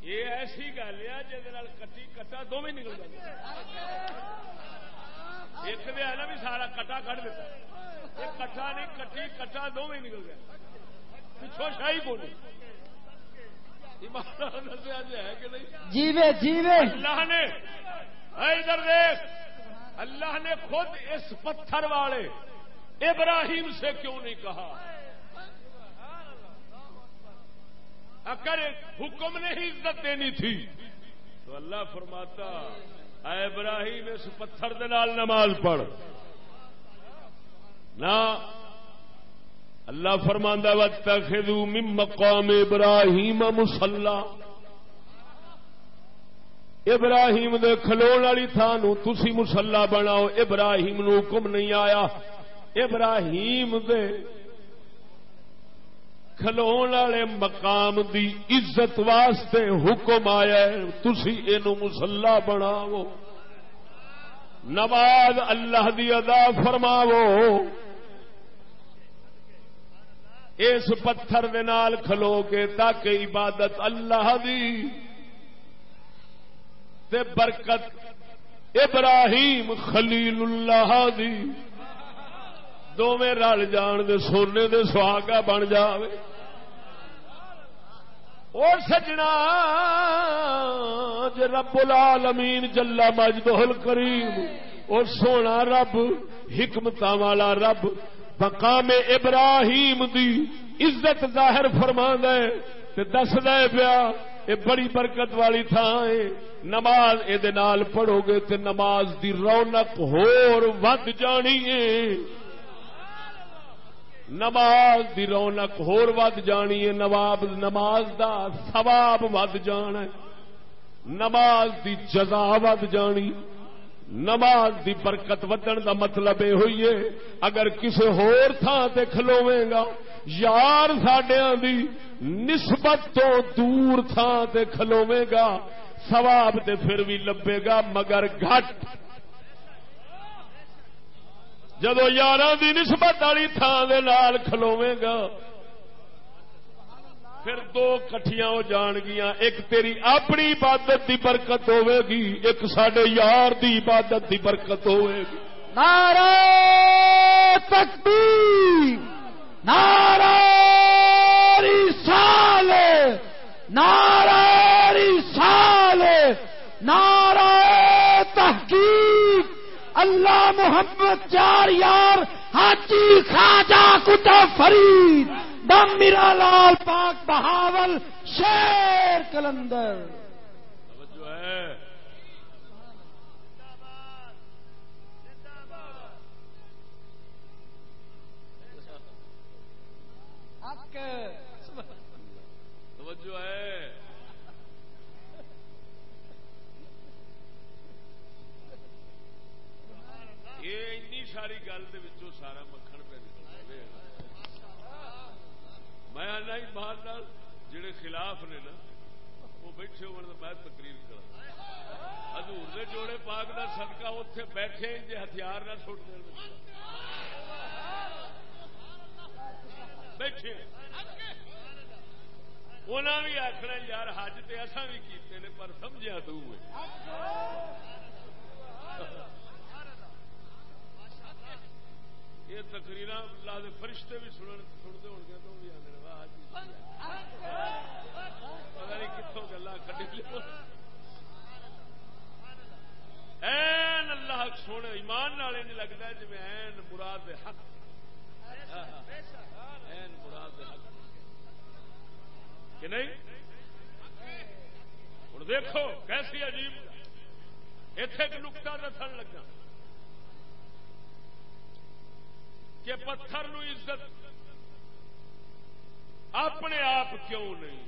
یہ ایسی گل ہے جہد کٹی کٹا دونوں نکل جائے ایک دے ہے نا بھی سارا کٹا کٹ دیتا۔ کٹا نہیں کٹی کٹا دونوں نکل گیا۔ پچھو شاہی بولی دسیا ہے کہ نہیں؟ جیوے جیوے۔ اللہ نے۔ ادھر دیکھ اللہ نے خود اس پتھر والے ابراہیم سے کیوں نہیں کہا؟ اگر حکم نے ہی عزت دینی تھی، تو اللہ فرماتا، اے ابراہیم، اس پتھر دے نال نماز پڑھ۔ نہ، اللہ فرماندہ وقت من مقام ابراہیم مسلح ابراہیم دے کھلو والی تھانو تسی مسلح بناؤ۔ ابراہیم نو حکم نہیں آیا۔ ابراہیم دے کھلو والے مقام دی عزت واسطے حکم آیا تسی اینو مسلح بناو نماز اللہ دی ادا فرماو اس پتھر دے نال کھلو کے تاکہ عبادت اللہ دی تے برکت، ابراہیم خلیل اللہ دی۔ دونیں رل جان دے، سونے دے سہاگا بن جاوے۔ اور سجنا، جے رب العالمین جلا مجدہ کریم اور سونا رب حکمت والا رب، مقام ابراہیم دی عزت ظاہر فرما دے دس دے پیا یہ بڑی برکت والی تھان ہے نماز یہ پڑھو گے تو نماز دی رونق ہور ود جانی ہے نماز دی رونق ہور ود جانی ہے نواب نماز دا ثواب ود جان ہے نماز دی جزا ود جانی نماز دی برکت ودن دا مطلب یہ ہوئی ہے اگر کسی ہور تھان تے کھلوے گا یار سڈیا دی نسبت تو دور تھان تے کھلوے گا سواب تے پھر بھی لبے گا، مگر گھٹ۔ جدو یار دی نسبت والی تھان دے نال کھلوے گا، پھر دو کٹیاں ہو جان گیا ایک تیری اپنی عبادت دی برکت ہوے گی، ایک سڈے یار دی عبادت دی برکت ہوے گی۔ نعرہ تکبیر۔ نعرہ رسال نعرہ رسال، نعرہ تحقیق۔ اللہ محمد چار یار، حاجی خواجہ کتا فرید، دم میرا لال پاک بہاول، شیر کلندر۔ توجہ ہے۔ یہ ساری گل سارا مکھن پہ نکل میں ایمان جڑے خلاف نے نا، وہ بیٹھے ہو میں تقریر کرا ہزور نے جوڑے پاک کا سدکا اتے بیٹھے جی ہتھیار نہ چھوٹ دیں بیٹھے۔ انہوں بھی آخنا یار حج تو اصا بھی کیتے ہیں پر سمجھا تو یہ تقریر لا دے فرشتے بھی سنتے ہو گے تو بھی آدھے پتا نہیں کتوں گلا کٹی این اللہ سونے، ایمان والے نہیں لگتا جی این مراد حق۔ ہاں، ہاں، ہاں۔ این مراد حق۔ کہ نہیں؟ ہوں دیکھو، کیسی عجیب اتے ایک نکتا دسن لگا کہ پتھر نو عزت اپنے آپ کیوں نہیں؟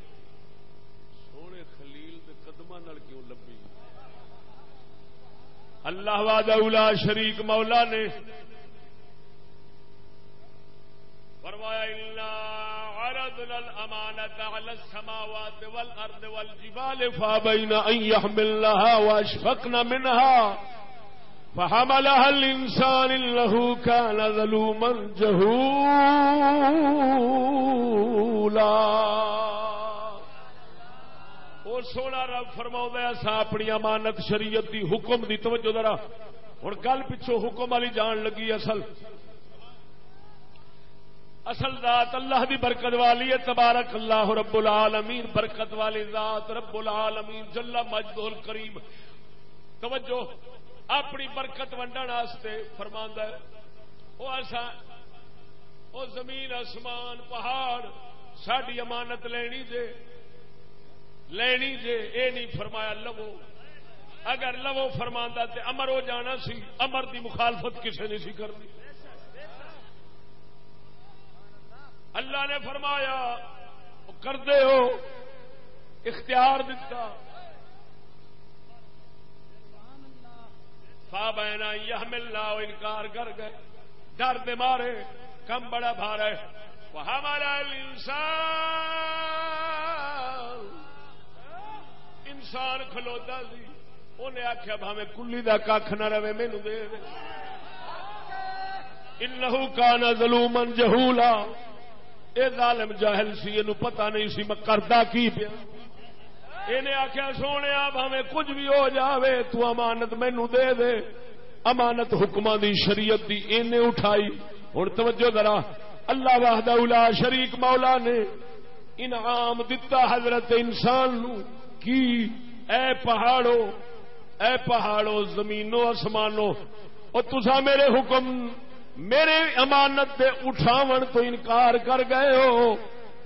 سونے خلیل کے قدم کیوں لبی اللہ واد شریک مولا نے فرمایا اللہ عرضنا الأمانة على السماوات والأرض والجبال فابين أن يحملنها وأشفقن منها فحملها الإنسان إنه كان ظلوما جهولا. اور سونا رب فرما ایسا اپنی امانت شریعت دی حکم دی توجہ ذرا۔ ہوں گل پچھو حکم والی جان لگی اصل۔ اصل ذات اللہ دی برکت والی ہے، تبارک اللہ رب العالمین، برکت والی ذات رب العالمین، جل مجد الکریم۔ توجہ، اپنی برکت ونڈن واسطے فرماندا ہے، او ایسا وہ زمین، آسمان، پہاڑ ساری امانت لینی جے لینی جے، اے نہیں فرمایا لو اگر لو فرما تے امر ہو جانا سی، امر دی مخالفت کسے نہیں سی کرنی۔ اللہ نے فرمایا کر دے ہو، اختیار دتا۔ فا بہنا یہ ملنا انکار کر گئے۔ ڈر دے مارے، کم بڑا بھار ہے۔ وہ ہمارا انسان انسان کھلوتا سی۔ انہیں آخیا بھاوے کلی کا کھ نہ رہے مینو دے دے۔ انہو کانا ظلومن جہولا اے ظالم جاہل سی یہ پتہ نہیں سی میں کردا کی پیا۔ انہیں آخیا سونے بھاوے کچھ بھی ہو جاوے، تو امانت مینو دے دے۔ امانت حکم دی، شریعت دی، اینے اٹھائی۔ ہوں توجہ ذرا، اللہ واہدہ الا شریک مولا نے انعام دتا حضرت انسان نو کی؟ اے پہاڑو اے پہاڑو زمینوں آسمانوں اور تسا میرے حکم میرے امانت دے اٹھاون تو انکار کر گئے ہو۔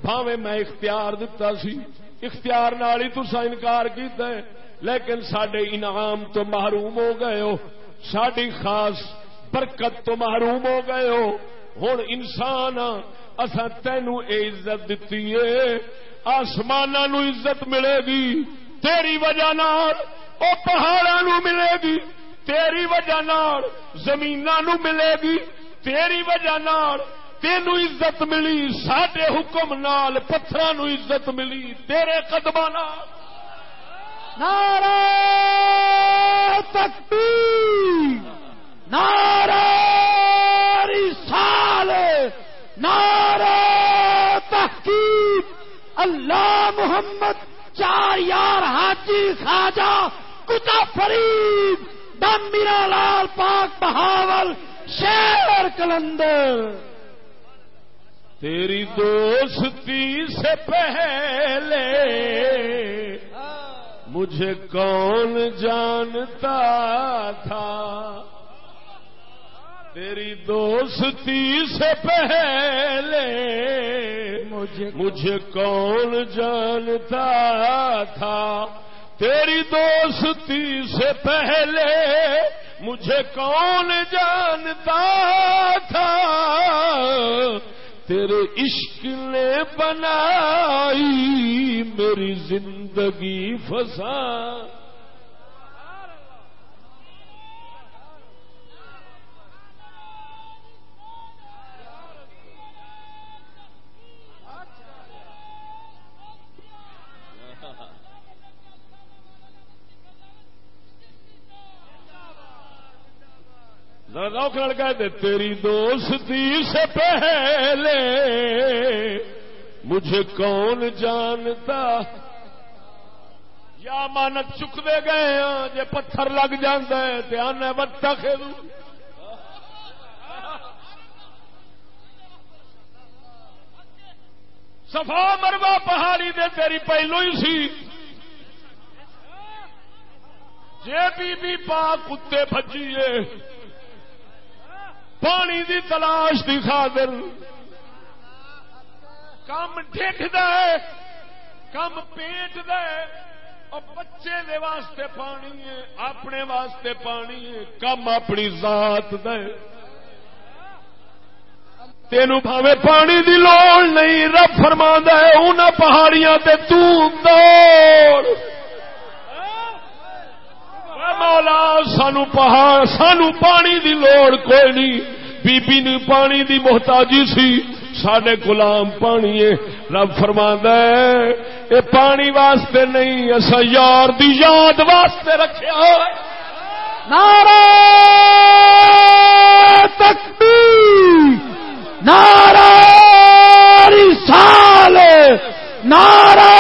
بھاوے میں اختیار دتا سی۔ اختیار نال ہی تسا انکار کیتا ہے۔ لیکن سڈے انعام تو محروم ہو گئے ہو۔ ساری خاص برکت تو محروم ہو گئے ہو۔ ہوں انسان اصا تینو اے عزت دیتی ہے۔ آسمان نو عزت ملے گی۔ تیری وجہ نال او پہاڑا نو ملے گی۔ تیری وجہ نال زمین نو ملے گی۔ تیری وجہ نال تینو عزت ملی سڈے حکم نال پتھر نو عزت ملی، تیرے قدم نعرہ تکبیر، نعرہ رسال نعرہ تحقیق۔ اللہ محمد چار یار حاجی خواجہ کتا فرید، دم میرا لال پاک بہاول شیر کلندر۔ تیری دوستی سے پہلے مجھے کون جانتا تھا؟ تیری دوستی سے پہلے مجھے مجھے کون جانتا تھا؟ تیری دوستی سے پہلے مجھے کون جانتا تھا؟ تیرے عشق نے بنائی میری زندگی فسا کہتے تیری دوستی سے پہلے مجھے کون جانتا؟ یا مانت چکتے گئے ہاں جے پتھر لگ جان بتا کھیلو سفا مروا پہاڑی دے تیری پہلو ہی سی۔ جے بی بی پا کتے بجیے پانی دی تلاش دی خاطر۔ کم ٹھیک دے کم پیٹ دے اور بچے دے واسطے پانی ہے، اپنے واسطے پانی ہے۔ کم اپنی ذات دے تین بھاوے پانی دی لوڑ نہیں، رب فرما ہے ان پہاڑیاں تے تو دوڑ۔ مولا، سانو پہاڑ، سانو پانی دی لوڑ کوئی نہیں. بی بی نے پانی دی محتاجی سی. سڈے گلام پانی ہے. رب فرما اے پانی واسطے نہیں اصا یار دی یاد واسطے رکھا نعرہ تکبیر. نعرہ رسال نعرہ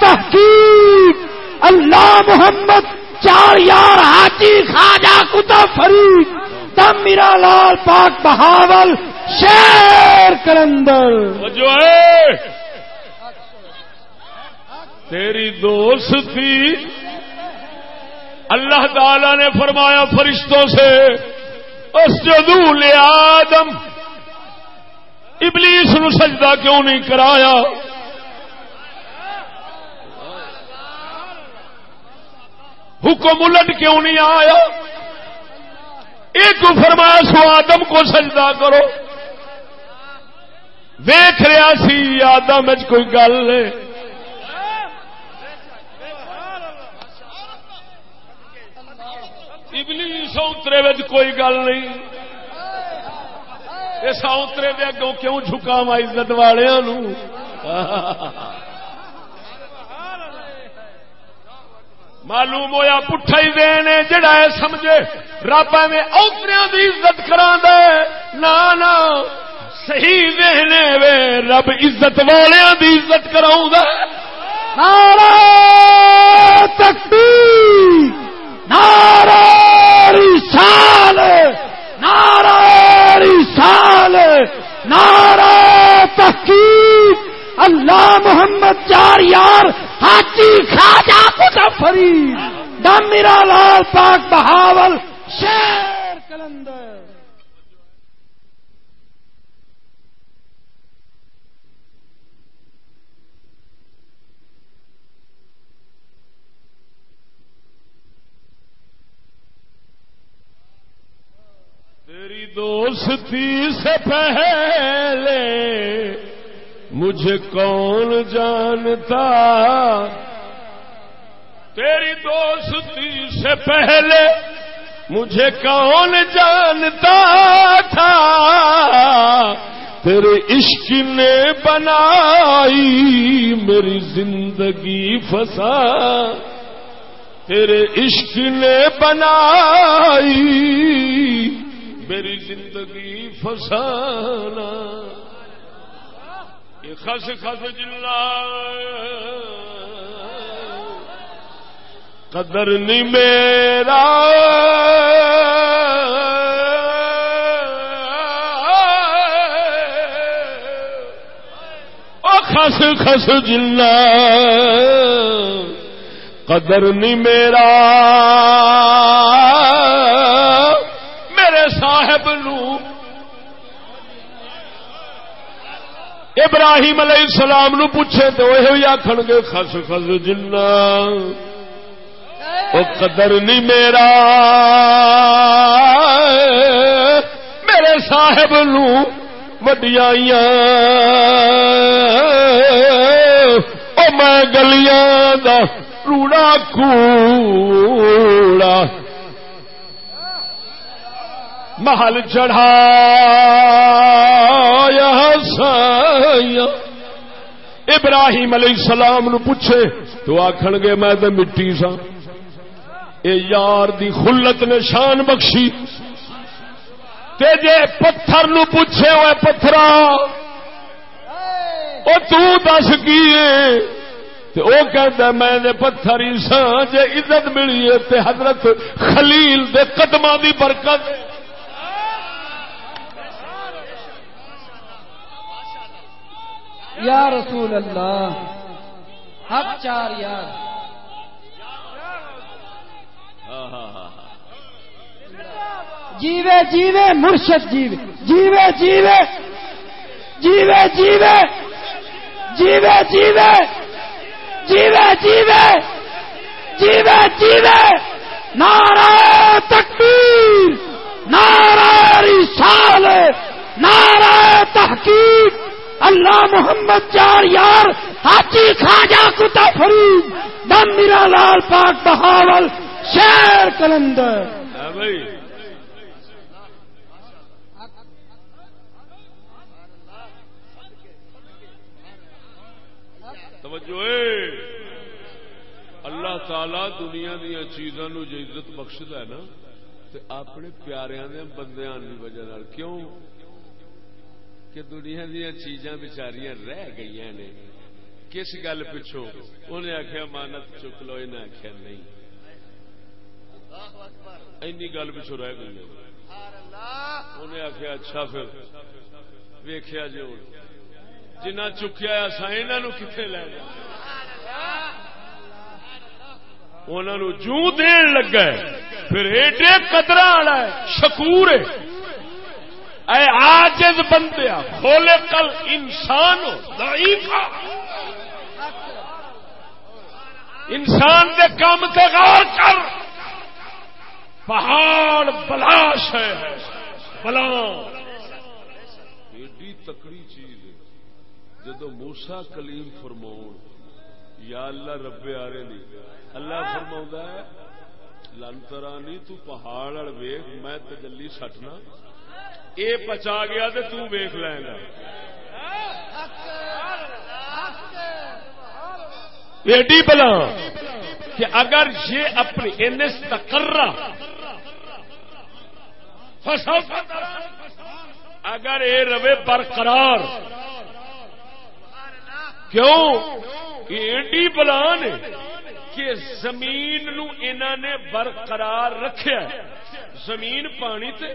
تحقیق. اللہ محمد، چار یار حاجی خواجہ کتا فرید، دم میرا لال پاک بہاول، شیر کرندر جو ہے، تیری دوستی اللہ تعالی نے فرمایا فرشتوں سے، اس جدو لے آدم نو سجدہ کیوں نہیں کرایا؟ حکم الٹ کیوں نہیں آیا؟ ایک فرمایا سو آدم کو سجدہ کرو۔ ویخ رہا سی آدم کوئی گل ابلی سوترے کوئی گل نہیں۔ سوترے دے اگوں کیوں جھکاوا عزت والوں معلوم ہویا پٹھا ہی دین جڑا ہے سمجھے۔ رب میں اوتریا کی عزت کرا نہ صحیح دہنے وے۔ رب عزت والوں کی عزت کراؤں نارا تکبیر نارا رسال نارا رسال نارا تحقیق۔ اللہ محمد چار یار ہاتھی خاجا کتا فرید۔ دم لال پاک بہاول۔ شیر کلندر۔ تیری دوستی سے پہلے مجھے کون جانتا؟ تیری دوستی سے پہلے مجھے کون جانتا تھا؟ تیرے عشق نے بنائی میری زندگی فسا۔ تیرے عشق نے بنائی میری زندگی فسانا۔ خس خس جلا قدر نہیں میرا۔ خس خس جلا قدر نہیں میرا۔ میرے صاحب نو ابراہیم علیہ السلام نو پوچھے تو یہ آخر گے، خس خس جنا وہ قدر نہیں میرا۔ میرے صاحب نو وڈیا میں گلیاں دا روڑا کوڑا۔ محل چڑھا ابراہیم علیہ السلام نو پوچھے، تو آخر گے میں تو مٹی سا۔ اے یار دی خلت نے شان بخشی۔ تے جے پتھر نو پوچھے ہوئے پتھرا وہ تس کی وہ کہتا میں نے پتھر ہی سا جے عزت ملی ہے تے حضرت خلیل دے قدمہ دی برکت۔ یا رسول اللہ، حق چار یار جیوے جیوے، مرشد جیوے۔ جیوے جیوے جیوے جیوے جیوے جیوے جیوے جیوے جیوے جیوے۔ نعرہ تکبیر، نعرہ رسال نعرہ تحقیق۔ اللہ محمد چار یار، ہاتھی خواجہ کتا فرید، دم میرا لال پاک بہاول، شیر کلندر۔ توجہ اللہ تعالی دنیا دیا چیزوں جو عزت بخشد ہے نا تو اپنے پیاروں بندیاں کی وجہ کیوں کہ دنیا دیا چیزاں بچاریاں رہ گئی نے۔ کس گل پچھو؟ انہیں آخیا مانت چک لو، انہیں آخیا نہیں۔ اینی گل پچھو رہ گئی انہیں آخیا اچھا پھر۔ ویخیا جی ہوں۔ جنا چکیا اصا یہ کتنے لے انہوں جو دین لگا پھر ایڈے قدر والا شکور ہے۔ اے آجز بندیا کھولے کل انسان انسان دے کام تے غور کر۔ پہاڑ بلاش ہے۔ بلا۔ ایڈی تکڑی چیز جدو موسا کلیم فرما یا اللہ ربے آرے نہیں اللہ فرما ہے لنترانی تو پہاڑ ویخ میں تجلی سٹنا۔ اے پچا گیا تو تو ویخ لے گا ایڈی بلا کہ اگر یہ اپنی انس تقرر اگر یہ روے برقرار۔ کیوں؟ ایڈی بلا نے کہ زمین نو انہوں نے برقرار رکھیا زمین پانی تے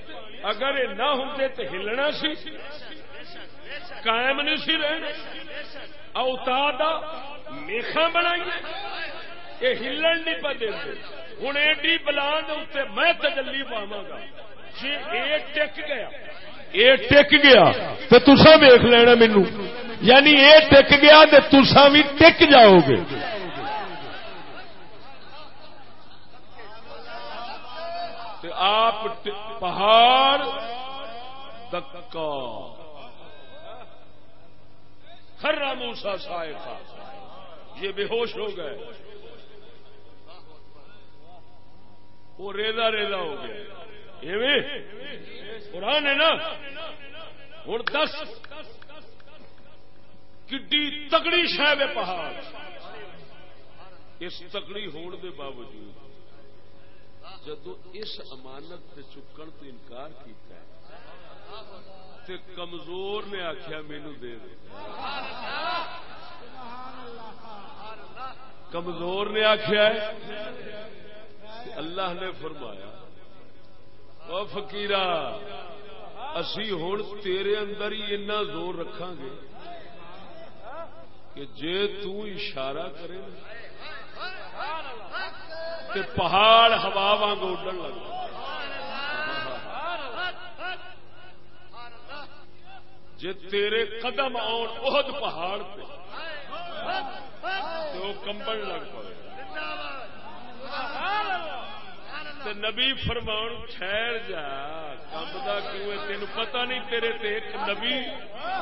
اگر یہ نہ ہوں تو ہلنا سی۔ قائم نہیں سی رہنا۔ اوتا میخا بنائی یہ ہلن نہیں پہ دے ہوں ایڈی بلا اتنے میں تجلی پاوا گا جی یہ ٹک گیا۔ یہ ٹک گیا تو تسا ویخ لینا مینو یعنی یہ ٹک گیا تو تسا بھی ٹک جاؤ گے۔ آپ پہاڑ دکا۔ خرا موسا سائے تھا یہ بے ہوش ہو گئے۔ وہ ریزا ریزا ہو گیا قرآن ہے نا؟ ہوں دس۔ کڈی تگڑی شہ پہاڑ۔ اس تکڑی ہون دے باوجود۔ جدو اس امانت سے چکن تو انکار کیتا ہے، تے کمزور نے آخیا مینو دے دے۔ کمزور نے آخیا اللہ نے فرمایا، او فکیرا اسی ہوں تیرے اندر ہی اتنا زور رکھا گے کہ جے تو اشارہ کرے کہ پہاڑ ہوا واگ اڈن لگ جے تیرے قدم آن بہت پہاڑ پہ تو کمبن لگ پڑے نبی فرمان ٹھہر جا کمبا کیوں ہے؟ تین پتا نہیں تیرے تے ایک نبی،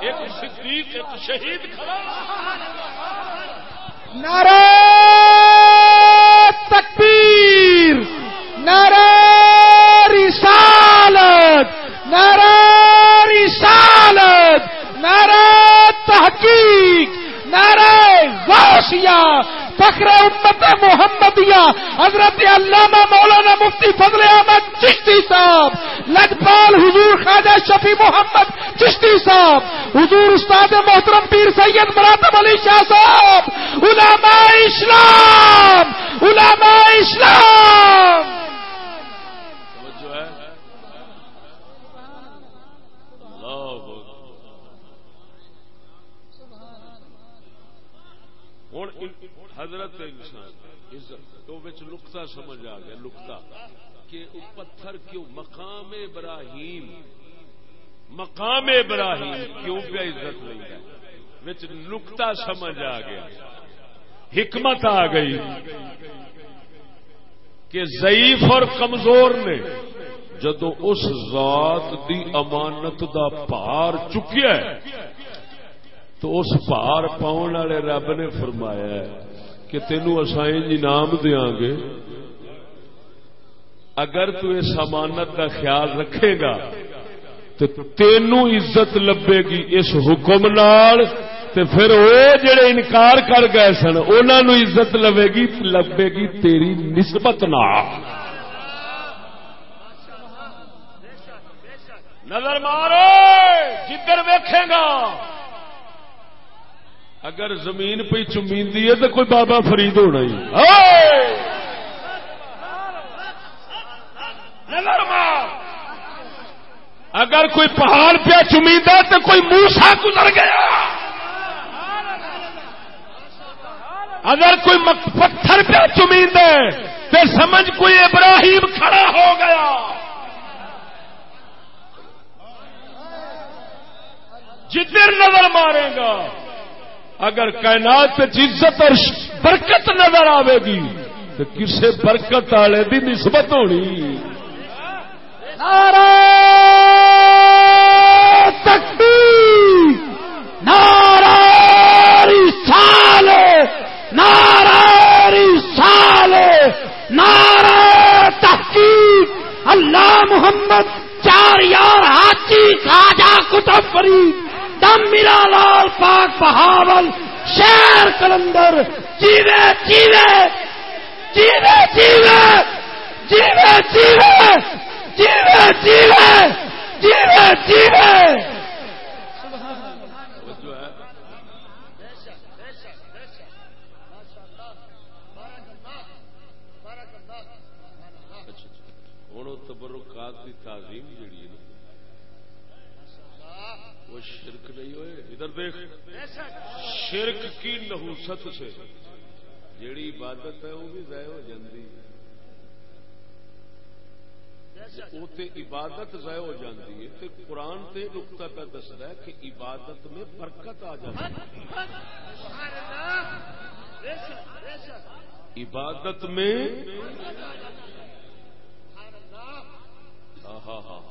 ایک صدیق، ایک شہید کھڑا۔ نعرہ! تکبیر نعرہ رسالت نعرہ رسالت نعرہ تحقیق نعرہ غوثیہ فخر امت محمدیہ، حضرت علامہ مولانا مفتی فضل احمد چشتی صاحب، لجپال حضور خواجہ شفیع محمد چشتی صاحب، حضور استاد محترم پیر سید مراتب علی شاہ صاحب، علماء اسلام علماء اسلام۔ ہوں۔ حضرت انسان تو لکتا سمجھ آ گیا لکتا کہ پتھر کیوں، مقام ابراہیم مقام ابراہیم کیوں پہ عزت نہیں ہے؟ نکتا سمجھ آ گیا۔ حکمت آ گئی کہ ضعیف اور کمزور نے جدو اس ذات دی امانت دا پار چکیا ہے تو اس پار پاؤن والے رب نے فرمایا ہے کہ تینوں اسائیں انعام دیا گے۔ اگر تو اس امانت کا خیال رکھے گا تو تینوں عزت لبے گی اس حکم نال تے پھر وہ جڑے انکار کر گئے سن انہوں عزت لبے گی لبے گی تیری نسبت نال۔ نظر مارو، جدھر ویکھے گا۔ اگر زمین پہ چمیندی ہے تو کوئی بابا فرید ہونا ہی۔ اگر کوئی پہاڑ پہ چمیندہ تو کوئی موسا گزر گیا۔ اگر کوئی پتھر پہ چمید ہے تو سمجھ کوئی ابراہیم کھڑا ہو گیا۔ جدھر نظر مارے گا۔ اگر کائنات عزت اور برکت نظر آئے گی تو کسے برکت والے کی نسبت ہونی۔ نارا تکبیر نارا سال نارا سال نارا تحقیق۔ اللہ محمد چار یار ہاتھی، خواجہ کتب فرید۔ دم میرا لال پاک بہاول شیر کلندر، جیوے جیوے جیوے جیوے جیوے جیوے جیوے جیوے جیوے جیوے۔ ادھر دیکھ شرک کی نحوست سے۔ جیڑی عبادت ہے، وہ بھی ضائع ہو جاتی وہ عبادت ضائع ہو جاتی ہے۔ تو قرآن تے نقطہ پہ دس رہا ہے کہ عبادت میں برکت آ جاتی عبادت میں ہاں ہاں ہاں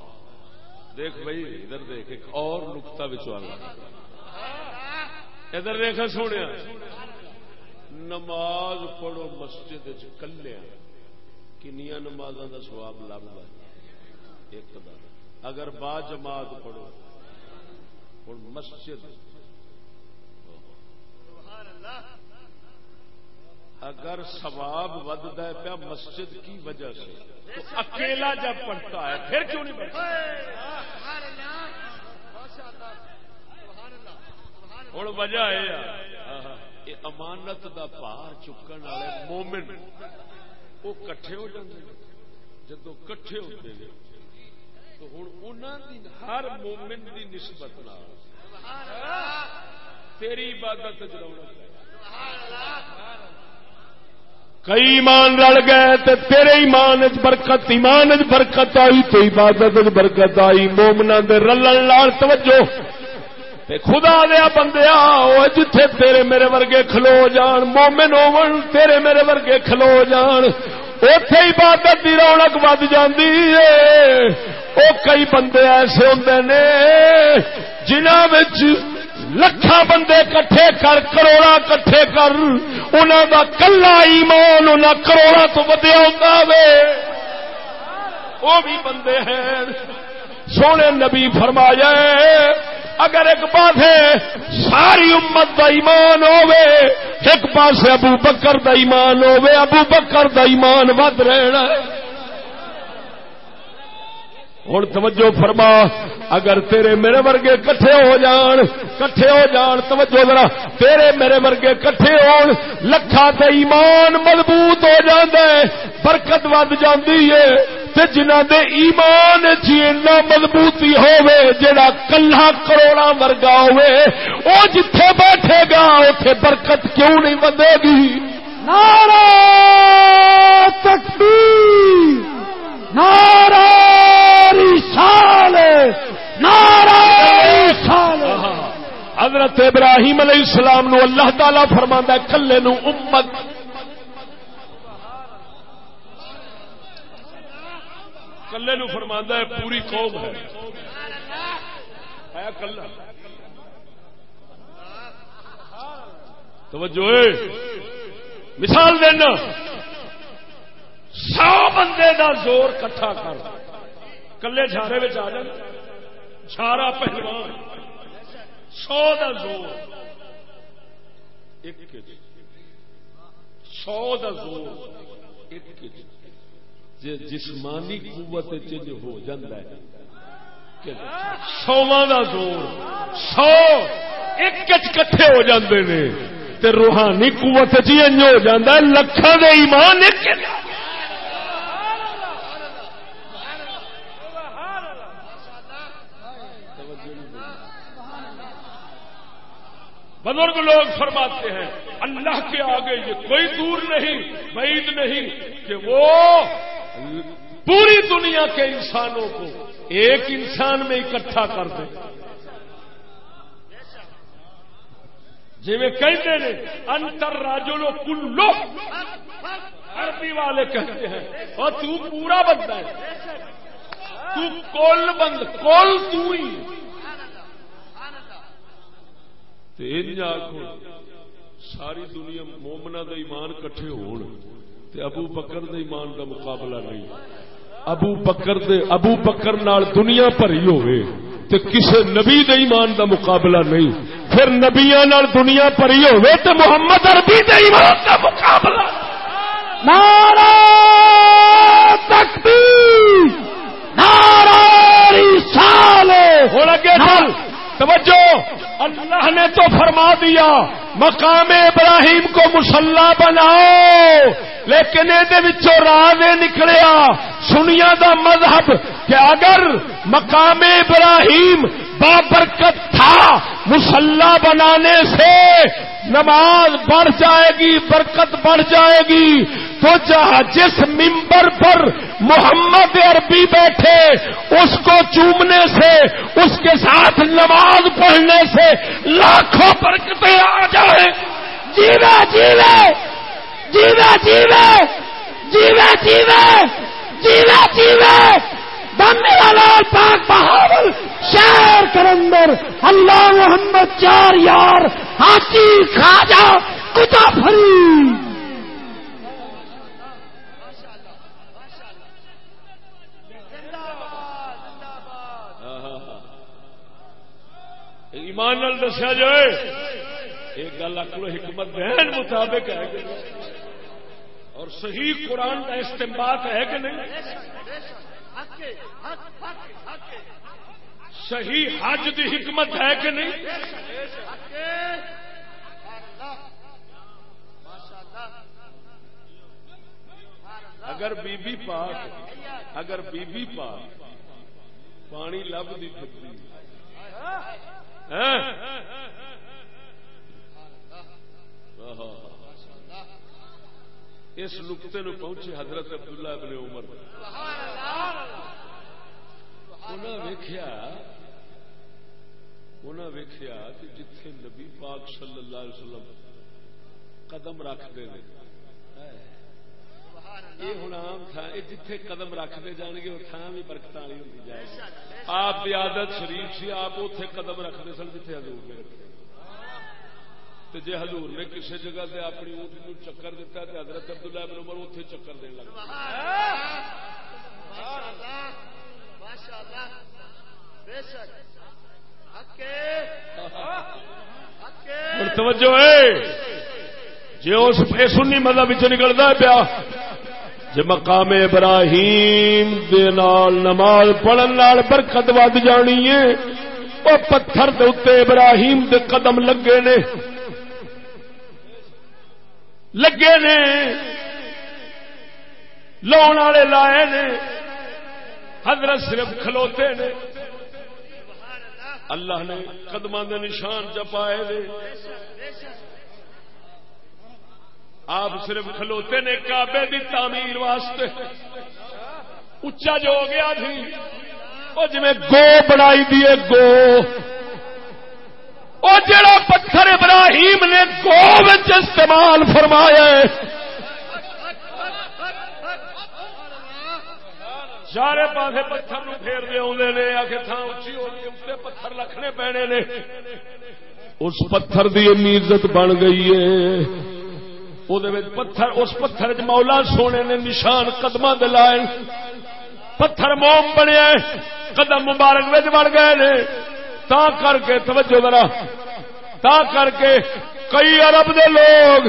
دیکھ بھائی، ادھر دیکھ، ایک اور نقطہ بچوانا ادھر دیکھا سونے، نماز پڑھو مسجد کلیا کنیا نماز کا سواب لگتا ایک دا۔ اگر با جماعت پڑھو ہوں مسجد۔ اگر سواب ودتا ہے پیا، مسجد کی وجہ سے؟ تو اکیلا جب پڑھتا ہے، پھر کیوں نہیں پڑھتا؟ ہوں وجہ یہ امانت دا پار چکن والے مومن وہ کٹھے ہو جاتے جدو کٹھے ہوتے ہیں تو ہوں انہوں ہر مومن دی نسبت تیری عبادت کئی ایمان رل گئے تے تیرے ایمان برکت ایمان برکت آئی تو عبادت برکت آئی مومنا دے رلن لال توجہ تے خدا دیا بندیا جتھے تیرے میرے ورگے کھلو جان، مومن ہو تیرے میرے ورگے کھلو جان اتے عبادت کی رونق ود جاتی ہے وہ کئی بندے ایسے ہوں نے جنہوں لکھا بندے کٹھے کر کروڑا کٹھے کر انہوں کا کلا ایمان ان کروڑا تو ودیا ہوتا وہ بھی بندے ہیں۔ سونے نبی فرمایا اگر ایک پاس ساری امت دا ایمان ہوے ایک پاس ابو بکر دا ایمان ہوے ابو بکر دا ایمان ود رہنا ہوں توجہ فرما، اگر تیرے میرے ورگے کٹھے ہو جان، کٹھے ہو جان، توجہ ذرا، تیرے میرے ورگے کٹھے ہون لکھا تے ایمان مضبوط ہو جاندے، برکت ود جاندی ہے۔ تے جنہ دے ایمان چینا مضبوطی ہوے جڑا کلہ کروڑا ورگا ہوے او جتھے بیٹھے گا اوتھے برکت کیوں نہیں ودے گی؟ نعرہ تکبیر نعرہ رسال نعرہ رسال حضرت ابراہیم علیہ السلام نو اللہ تعالی فرماندا کلے نو امت کلے نو فرما ہے، پوری قوم ہے۔ کلا توجہ مثال دینا۔ سو بندے دا زور کٹھا کر۔ کلے جھارے آ جائے جھارا پہلوان۔ سو دا زور۔ ایک جی۔ سو دا زور۔ ایک جی جسمانی قوت چنج ہو جاتا ہے۔ سوا کا زور سو ایک کٹھے ہو جاندے نے۔ تے روحانی قوت چنج ہو جاتا ہے لکھان دے ایمان ایک۔ بزرگ لوگ فرماتے ہیں اللہ کے آگے یہ کوئی دور نہیں، بعید نہیں کہ وہ پوری دنیا کے انسانوں کو ایک انسان میں اکٹھا کر دے۔ جی کہتے ہیں، انتر راجو لو کلو۔ عربی والے کہتے ہیں، اور تو پورا بندہ ہے۔ تو کل بند کل تو ہی۔ آخو ساری دنیا مومنا دا ایمان کٹھے ہون تے ابو بکر دے ایمان دا مقابلہ نہیں۔ ابو بکر دے ابو بکر نال دنیا بھری ہوئے تے کسے نبی دے ایمان دا مقابلہ نہیں۔ پھر نبیا نال دنیا بھری ہوئے تے محمد عربی دے ایمان دا مقابلہ۔ نارا تکبیر نارا رسالے ہوں اگے چل۔ توجہ! اللہ نے تو فرما دیا، مقام ابراہیم کو مسلح بناؤ، لیکن یہ راز نکلیا۔ سنیا دا مذہب کہ اگر مقام ابراہیم بابرکت تھا، مسلح بنانے سے نماز بڑھ جائے گی، برکت بڑھ جائے گی تو جہاں جس ممبر پر محمد عربی بیٹھے، اس کو چومنے سے، اس کے ساتھ نماز پڑھنے سے لاکھوں برکتیں آ جائیں۔ جیوے جیوے جیوے جیوے جیوے جیوے جیوے جیوے۔ بننے والا پاک بہاول شہر کرندر اللہ محمد چار یار ہاتھی خواجہ کتا فری ایمان نال دسیا جائے، ایک گل اکلو حکمت بہن مطابق ہے کہ اور صحیح قرآن کا استعمال ہے کہ نہیں؟ صحیح حج دی حکمت ہے کہ نہیں؟ اگر بی بی پاک، اگر بی بی پاک، پانی لب دی پھرتی ہاں۔ اس نقطے نو پہنچے حضرت عبداللہ ابن عمر۔ ویخیا کہ جتھے نبی پاک صلی اللہ علیہ وسلم قدم رکھتے ہیں یہ ہوں آم تھا یہ جتھے قدم رکھتے جان گے وہ تھان بھی برکت والی ہوتی جائے آپ کی عادت شریف سی آپ اتے قدم رکھتے سن جتھے حضور نے رکھے۔ جی ہزور نے کسی جگہ سے اپنی اونٹ نو چکر دیتا تو حضرت عبداللہ ابن عمر اتے چکر دین لگ توجہ ہے۔ جی اس سنی مذہب نکلتا پیا۔ جی مقام ابراہیم دے نال نماز پڑھن برکت ود جانی ہے۔ وہ پتھر دے اتنے ابراہیم دے قدم لگے نے۔ لگے نے۔ لاؤن والے لائے نے۔ حضرت صرف کھلوتے نے۔ اللہ نے قدم کے نشان چپائے آپ صرف کھلوتے نے کعبے دی تعمیر واسطے۔ اچا جو ہو گیا تھی، وہ جی گو بنائی دیے گو۔ وہ جڑا پتھر ابراہیم نے گو استعمال فرمایا چارے پاسے پتھر پھیر دے آدھے نے آ کے تھان اچھی ہو گئی پتھر لکھنے پینے نے۔ اس پتھر دی عزت بن گئی ہے۔ پتھر اس پتھر مولا سونے نے نشان قدم دلائے پتھر موم بنیا قدم مبارک بڑھ گئے نے تا کر کے توجہ ذرا تا کر کے کئی ارب دے لوگ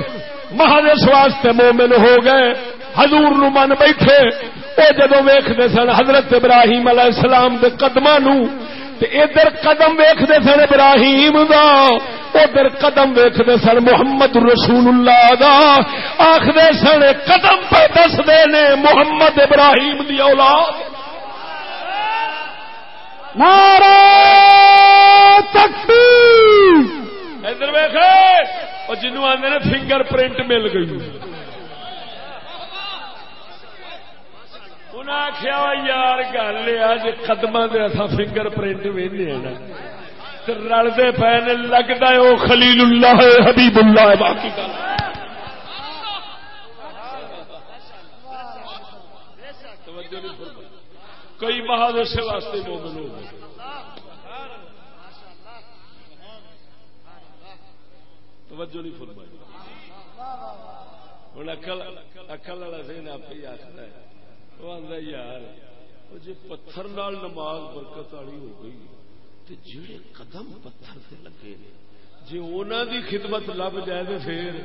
مہادش واسطے مومن ہو گئے حضور نو من بیٹھے وہ جدو ویختے سن حضرت ابراہیم علیہ السلام دے قدم ادھر قدم ویختے سن ابراہیم دا ادھر قدم ویختے سن محمد رسول اللہ دا۔ آخر سن قدم پہ دستے نے محمد ابراہیم دی اولاد۔ نارا ادھر ویخ جنو آدھے فنگر پرنٹ مل گئی۔ انہیں آخیا یار گل یہ جی قدم سے اصا فنگر پرنٹ وہنے رلتے پے نے لگتا ہے وہ خلیل اللہ ہے حبیب اللہ ہے باقی کا کئی بہاد اسے واسطے مومن ہو گئے توجہ نہیں فرمائی ہوں اکل اکل والا سین آپ ہی آخر ہے وہ آتا یار، وہ جی پتھر نال نماز برکت والی ہو گئی تو جڑے قدم پتھر سے لگے نے جی انہوں دی خدمت لب جائے تو پھر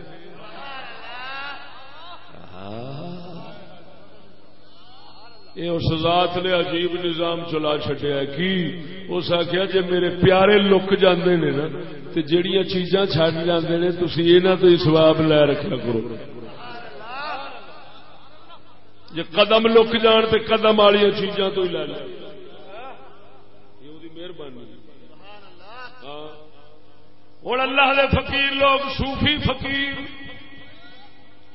یہ اس ذات نے عجیب نظام چلا چڈیا کی اس آخیا جی میرے پیارے لک جاندے نے نا تو جہیا چیزاں چڈ جاندے نے تھی یہاں تو سواب لے رکھا کرو جی قدم لک جان تو قدم والی چیزاں تو ہی لے لیا مہربانی۔ ہوں اللہ دے فقیر لوگ صوفی فقیر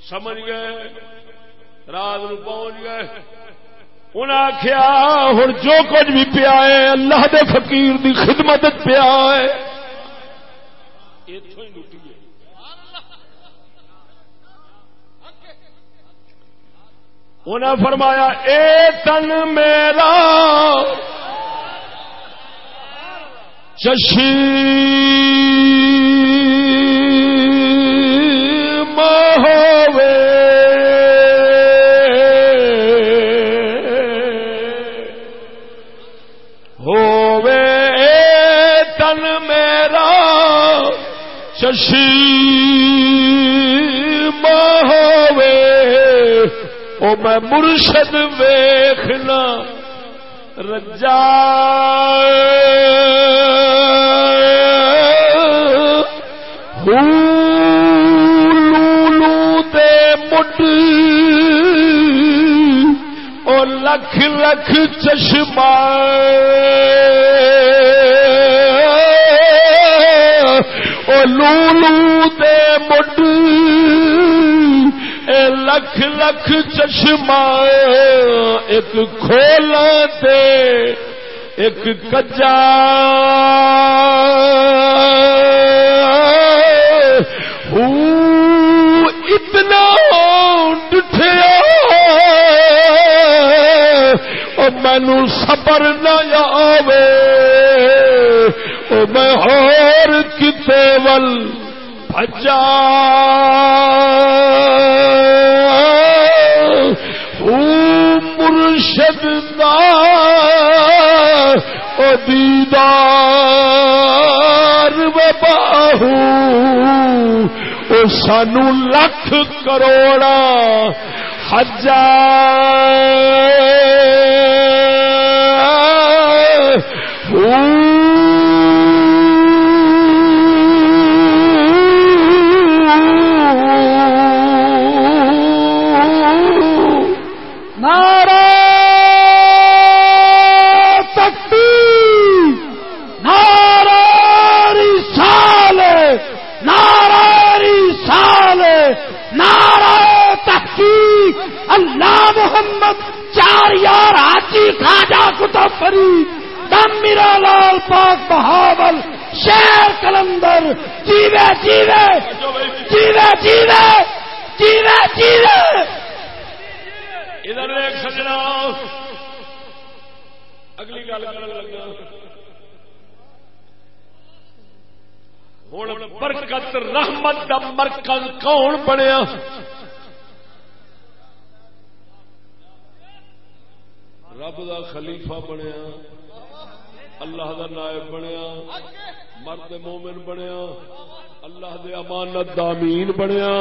سمجھ گئے، رات نو پہنچ گئے۔ انہیں آخیا ہوں جو کچھ بھی پیا ہے، اللہ دے فقیر دی خدمت پیا ہے۔ انہیں فرمایا اے تن میرا۔ چشی۔ ہوے ہوے تن میرا۔ چشی۔ او میں مرشد ویخنا رجا لولو دے مٹ۔ او لکھ لکھ چشمہ۔ او لولو دے لکھ چشمہ ایک کھولا تے ایک کجا اتنا ڈٹھیا۔ مینو صبر نہ آوے۔ میں اور کتے ول بجا مرشد دیدار باہو او سانو لکھ کروڑا ہزار اللہ محمد، چار یار حاجی، خواجہ کتب فرید، دم میرا لال پاک بہاول، شیر کلندر، جیوے جیوے جیوے جیوے جیوے جیوے۔ ادھر ایک سجنا۔ اگلی گل کر لگا۔ ہوں برکت، رحمت کا مرکز کون بنیا؟ رب دا خلیفہ بنیا، اللہ دا نائب بنیا، مرد مومن بنیا، اللہ دے امانت دامین بنیا،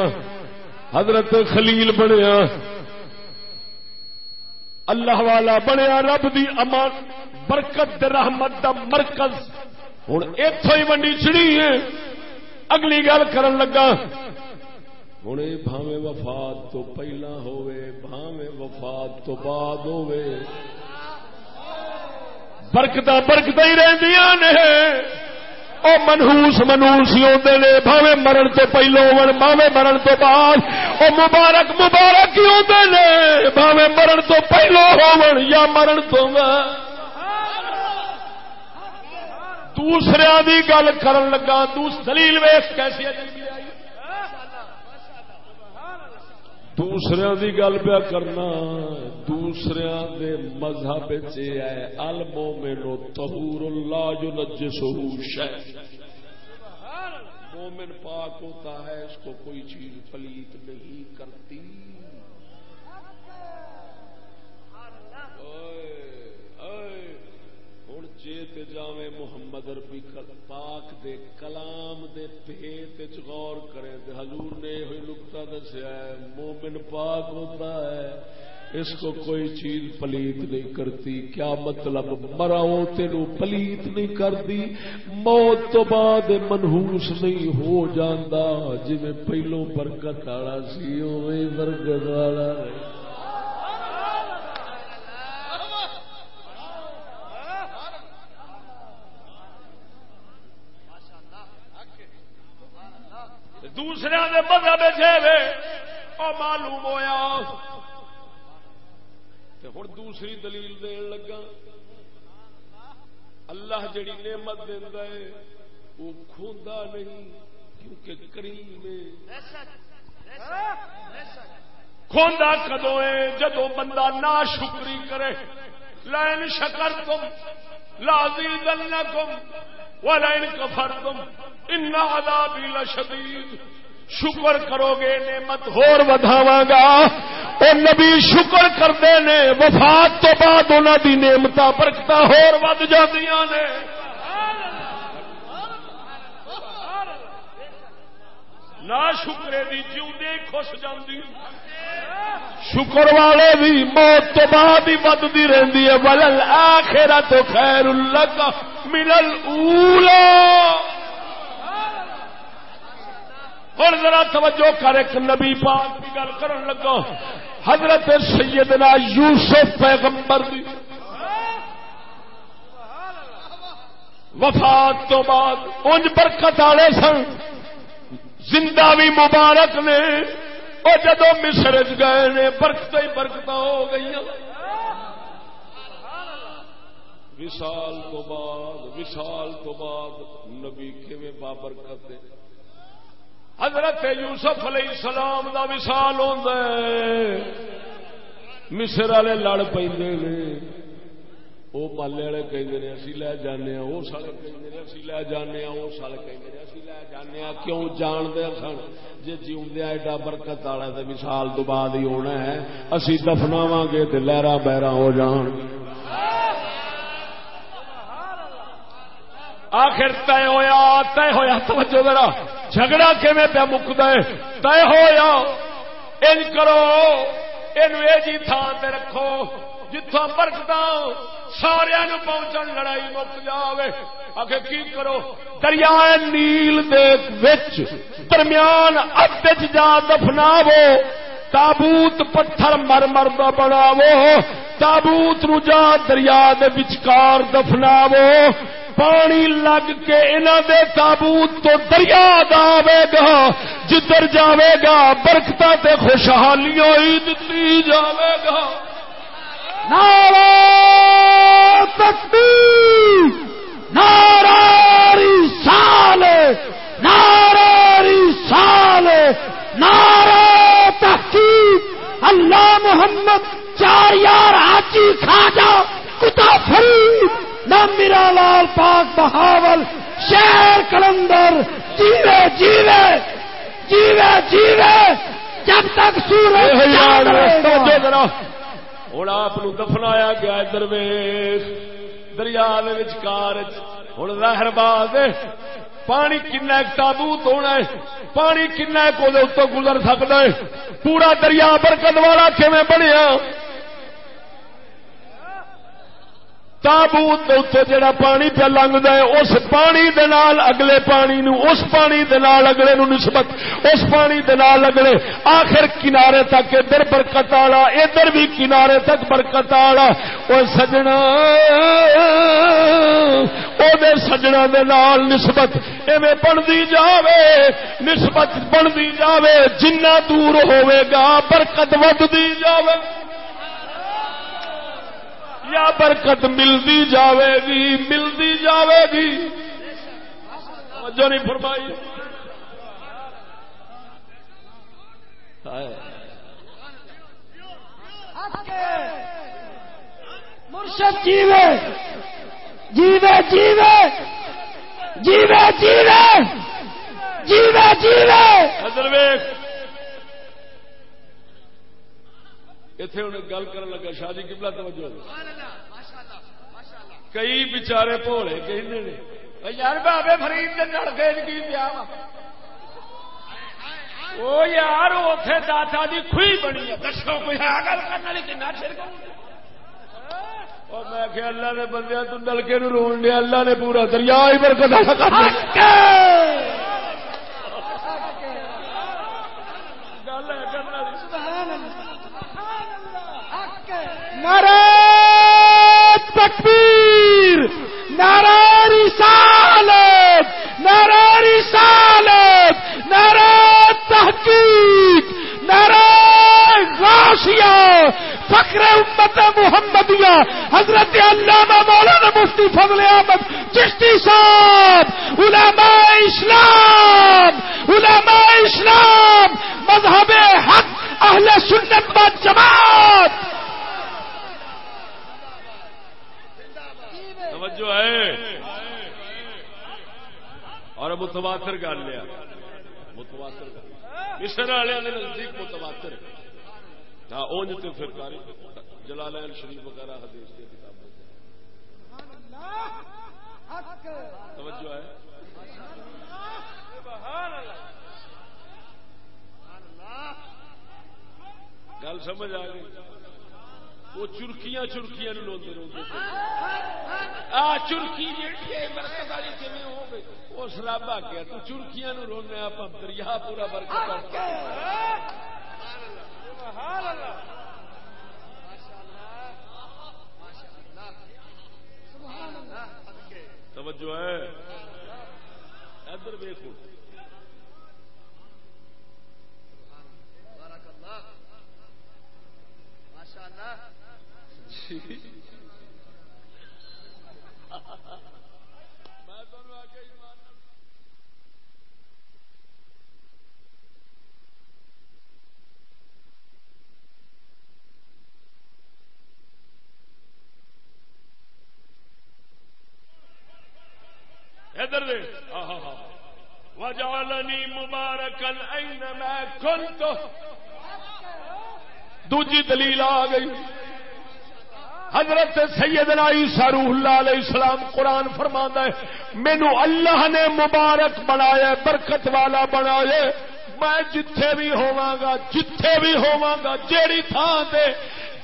حضرت خلیل بنیا۔ اللہ والا بنیا، رب دی امان برکت دے رحمت دا مرکز۔ ہوں اتو ہی منڈی چڑی ہے اگلی گل کرن لگا ہوں بھاوے وفات تو پہلا ہوئے بھاوے وفات تو بعد ہوئے برکت برکت ہی رہدیاں نے او منہوس منہوس ہی ہوندے نے بھاوے مرن تو پہلو ہون بھاوے مرن تو بعد او مبارک مبارک ہی ہوندے نے بھاوے مرن تو پہلو ہون یا مرن تو بعد دوسرے کی گل کر لگا دوس دلیل ویس کیسی ہے دوسرے کی گل پیا کرنا، دوسرے دے مذہب المو میرو تہور اللہ جو نجس مومن پاک ہوتا ہے، اس کو کوئی چیز پلیت نہیں کرتی۔ جاویں محمد ربی پاک دے کلام دے پیت غور کریں تے حضور نے ہوئی نقطہ دسیا ہے، مومن پاک ہوتا ہے، اس کو کوئی چیز پلیت نہیں کرتی، کیا مطلب مراؤ تینو پلیت نہیں کرتی؟ موت تو بعد منہوس نہیں ہو جاندہ جی پہلو برکت آڑا سی ہوئے برکت آڑا رہے دوسرے نے مذہب جے اور معلوم ہویا ہوں دوسری دلیل دین لگا اللہ جڑی نعمت دینا ہے، وہ کھوندا نہیں کیونکہ کریم کھوندا کدو ہے؟ جدو بندہ نہ شکری کرے لائن شکر تم لازی دل کم وہ لائن کفر تم ان عذابی لشدید۔ شکر کرو گے، نعمت ہور وداوا گا۔ اے نبی، شکر کرتے نے، وفات تو بعد انہوں دی نعمت برکت ہور ود جاندیاں نے۔ نہ شکرے دی جیوندے خوش جاندی شکر والے بھی موت تو بعد ہی ودتی رہتی ہے۔ ولل آخرت خیر اللہ ملل اولا ہوں ذرا توجہ کر ایک نبی پاک کی گل کر لگا۔ حضرت سیدنا یوسف پیغمبر دی۔ وفات تو بعد انج برکت والے سن۔ زندہ بھی مبارک نے۔ وہ جدو مصر گئے نے برکت ہی برکت ہو گئی وشال تو بعد وشال تو بعد نبی کے بابرکت حضرت یوسف علیہ السلام دا وشال ہوتا ہے۔ مصر والے لڑ پہ وہ مالے والے کہیں اسی لے جانے وہ سال کہیں اسی لے جانے وہ سال کہیں اسی لے جانے کیوں جانتے سن جی جیوندیا ایڈا برکت والا تو وشال تو بعد ہی ہونا ہے اسی دفناو گے تو لہرا بہرا ہو جان آخر طے ہوا طے ہوا توجہ ذرا جھگڑا کیون پیا مکد طے ہوا ان کرو یہ جی تھان رکھو جتوں برکت سارا پہنچن، لڑائی مک جائے آخر کی کرو؟ دریا نیل دے وچ درمیان اد جا دفناو تابوت پتھر مر مر بناو تابوت نو جا دریا دے وچکار دفناو پانی لگ کے انہوں دے تابوت تو دریا دے گا۔ جدھر جاوے گا برکت تے خوشحالیاں ہی دتی جاوے گا۔ نارا تکبیر نارا سال نارا سال نارا تحقیق۔ اللہ محمد چار یار آچی کھا جا کتا فرید نہ میرا لال پاک بہاول شہر کلندر۔ جیوے جیوے جیوے جیوے جب تک سورج ہوں آپ دفنایا گیا درویش، دریا ہوں لہر باز پانی کن تابوت ہونا ہے۔ پانی کن کو گزر سکتا ہے۔ پورا دریا برکت والا کھے بنیا؟ تابوت جڑا پانی پہ لنگتا ہے، اس پانی دے نال اگلے پانی نو، اس پانی دے نال اگلے نو نسبت، اس پانی دے نال اگلے آخر کنارے تک، ادھر برکت والا ادھر بھی کنارے تک برکت والا وہ سجنا دے سجنا دے نال نسبت ایویں بنتی جاوے، نسبت بنتی جاوے، جنہ دور ہوئے گا، برکت ودتی جاوے۔ یا برکت ملتی جاوے گی ملتی جاوے گی توجہ نہیں فرمائی۔ مرشد جیوے جیوے جیوے جیوے جیوے جیوے جیوے۔ حضر ویخ اتے ہوں گل کر لگا شادی کبلا توجہ کئی بچارے بھولے کہ یار بابے فرید کے نڑ گئے کی پیا وہ یار اتے داتا دی کھوئی بنی ہے۔ دسو کوئی ہے گل کرنے والی کنا چر اور میں کہ اللہ نے بندے تو نلکے نو رون لیا اللہ نے پورا دریا ہی برکت گل ہے کرنے نعرہ تکبیر نعرہ رسالت نعرہ رسالت نعرہ تحقیق نعرہ غاشیہ، فخر امت محمدیہ، حضرت علامہ مولانا مفتی فضل احمد چشتی صاحب، علماء اسلام علماء اسلام، مذہب حق، اہل سنت و جماعت توجہ ہے۔ اور متواتر کر لیا متواتر مصر والے نے نزدیک متواتر۔ ہاں اونج تو پھر کاری جلالین شریف وغیرہ حدیث کی کتاب۔ توجہ ہے۔ گل سمجھ آ گئی۔ وہ چرکیاں چرکیاں لوگ آ، چرکی جی برکت والی کمی ہو گئی۔ وہ سراب آ گیا تو چرکیاں رونے آپ دریا پورا برکت توجہ ہے۔ ادھر ویکو جی۔ ادھر دے وجعلنی مبارکن این میں کنت دوجی دلیل آ گئی۔ حضرت سیدنا عیسیٰ روح اللہ علیہ السلام قرآن فرما ہے، مینو اللہ نے مبارک بنایا، برکت والا بنایا، میں جتھے بھی ہوا جتھے بھی ہوا جیڑی تھان دے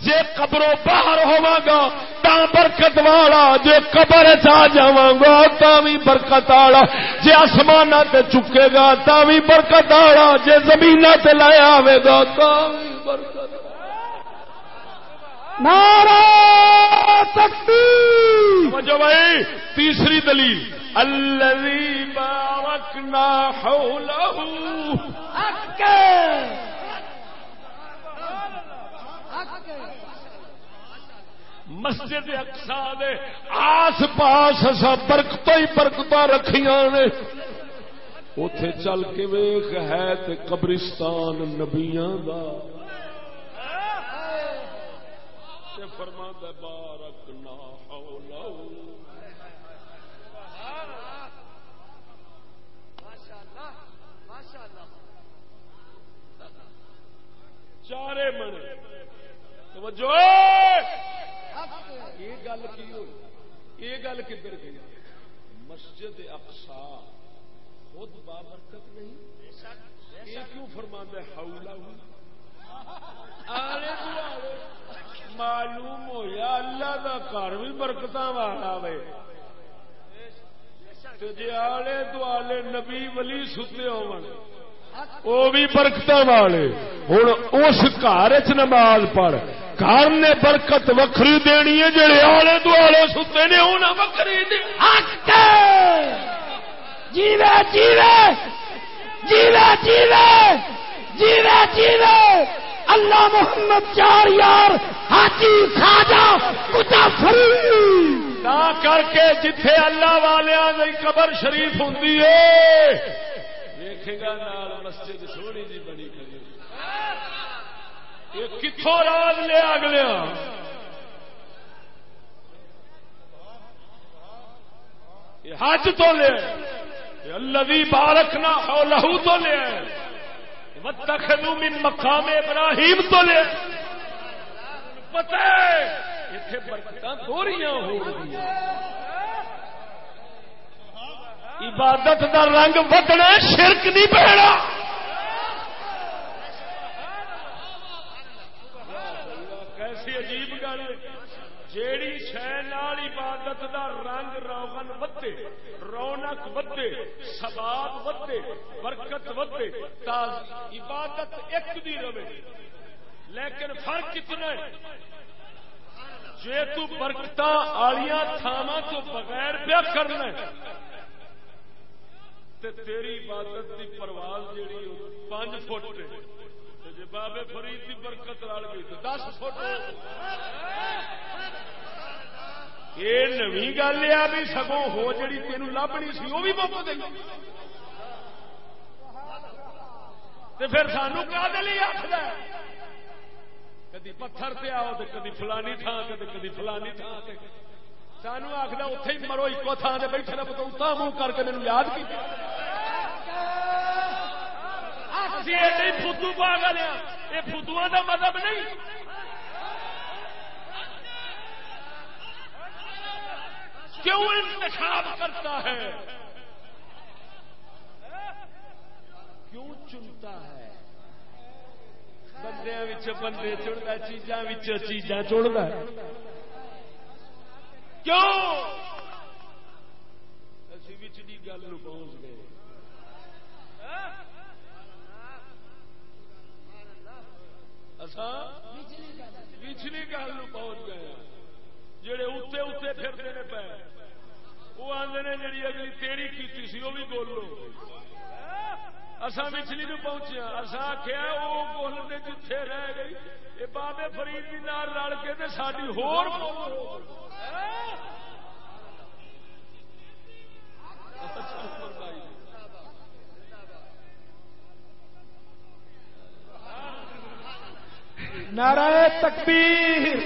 جے قبروں باہر ہوا گا تا برکت والا، جے قبر چ جا گا تا بھی برکت والا، جے آسمان تے چکے گا تا بھی برکت والا، جے زمین تے لایا آئے گا تا بھی برکت تکبیر۔ جو بھائی تیسری دلیل۔ الذي باركنا حوله مسجد اقسا دے آس پاس اصا برکت ہی برکت رکھیاں نے۔ اتے چل کے ویخ ہے تے قبرستان نبیاں دا۔ تے فرما بارک چارے من توجہ! یہ گل کی ہوئی؟ یہ گل کدھر گئی؟ مسجد اقسا خود بابرکت نہیں؟ یہ کیوں فرما دے ہاؤلا معلوم ہوا اللہ کا گھر بھی برکت والا وے۔ جی آلے دوالے نبی ولی ستے ہو بھی برکت والے۔ ہوں اس گھر چ نماز پڑھ، گھر نے برکت وکری دینی ہے، جڑے آلے دوالے ستے نے انہیں وکری جیوے جیوے جیوے جیوے جیوے جیوے۔ اللہ محمد چار یار، حاجی خواجہ کتا فری۔ نہ کر کے جتھے اللہ والے قبر شریف ہوں دیکھے گا نال مسجد سونی جی بنی کری۔ یہ کتوں راز لیا اگلے حج تو لے۔ اللہ بھی بارک لہو تو لے۔ من مقام ابراہیم تو لے پتہ اتنے برکت دوریاں ہو رہی عبادت دا رنگ بدنا شرک نہیں پہنا کیسی عجیب گل جیڑی شہ عبادت دا رنگ روغن ودے رونق ودے سباب ودے، برکت ودے عبادت ایک دی رہے۔ لیکن فرق کتنا ہے جی ترکت آلیا تھاوا تو بغیر پیا کرنا تیری عبادت کی پرواز جیڑی پانچ فٹ جی بابے فرید کی برکت رل گئی تو دس فٹ یہ نو گل ہے بھی سگوں ہو جڑی تین لبنی سی، وہ بھی مک گئی پھر سانو کیا دل آخر کدی پتھر پہ آؤ تو کدی فلانی تھان سے کدی فلانی تھان سے سانو آخر اتے ہی مرو ایک تھان سے بیٹھے رہو تو اتنا منہ کر کے میرے یاد کی فدو پا گیا یہ فدو کا مطلب نہیں۔ کیوں انتخاب کرتا ہے؟ کیوں چنتا ہے؟ بندے بندے چڑھتا چیزاں چیزاں چڑھتا کیوں؟ اسی بچلی گل پہنچ گئے۔ پچھلی گل پہنچ گئے۔ جڑے اتنے اتنے پھرتے نے پے وہ آدھے جی اگلی تیری کی سی، وہ بھی بولو اصا مچھلی نو پہنچے اصا آخیا وہ بولنے جتھے رہ گئی۔ یہ بابے فرید کی نال رل کے ساری ہور نعرہ تکبیر۔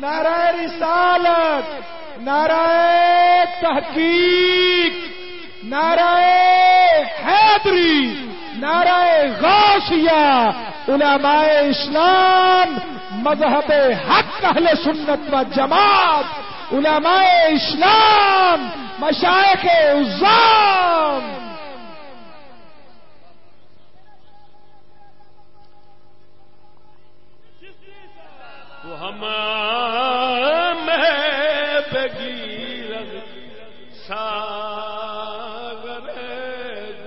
نعرہ رسالت، نعرہ تحقیق، نعرہ حیدری، نعرہ غوثیہ علماء اسلام، مذہب حق، اہل سنت و جماعت، علماء اسلام مشائق عظام۔ ہم میں بگیر ساگر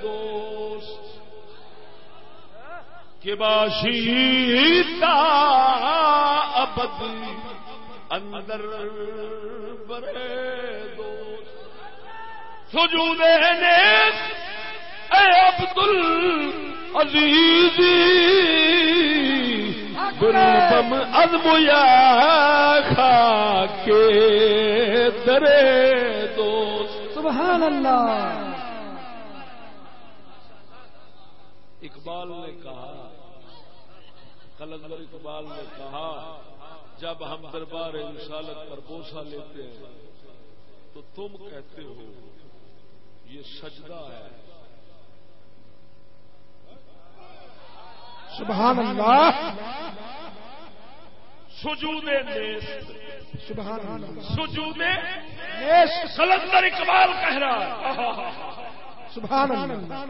دوست کے باشیتا ابد اندر برے دوست سجود نیس اے عبد العزیزی بم ازمیا خا کے درے دوست۔ سبحان اللہ۔ اقبال نے کہا کلندر اقبال نے کہا جب ہم دربار رسالت پر بوسا لیتے ہیں تو تم کہتے ہو یہ سجدہ ہے۔ سبحان اللہ۔ سجود نیست۔ سبحان اللہ۔ سجود نیست۔ کلندر اقبال کہہ رہا سبحان اللہ۔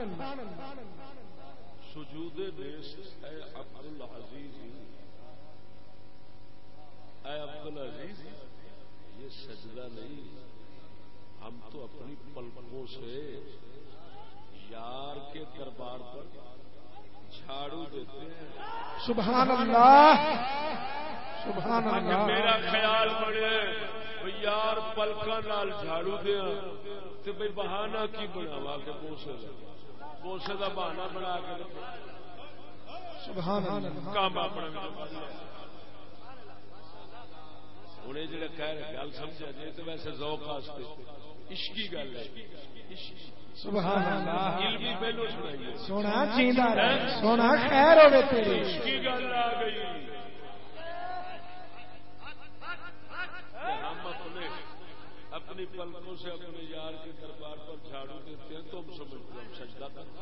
سجود نیست۔ عبد العزیز اے عبد العزیز یہ سجدہ نہیں۔ ہم تو اپنی پلکوں سے یار کے دربار پر جھاڑو دیتے ہیں۔ سبحان اللہ۔ سبحان اللہ۔ میرا خیال بنے۔ یار پلکا نال جھاڑو دیا۔ تو بھائی بہانا کی بناوا کے بوسے بوسے کا بہانا بنا کے سبحان اللہ۔ کام اپنا ہوں یہ جڑا کہہ گل سمجھا جی تو ویسے ذوق واسطے عشقی گل ہے۔ سبحان اللہ۔ علمی پہلو سنائیے۔ سونا جیندا سونا خیر ہوے تیری۔ عشقی گل آ گئی۔ ہم اپنے اپنی پلکوں سے اپنے یار کے دربار پر جھاڑو دیتے ہیں تو ہم سمجھتے ہم سجدہ کرتے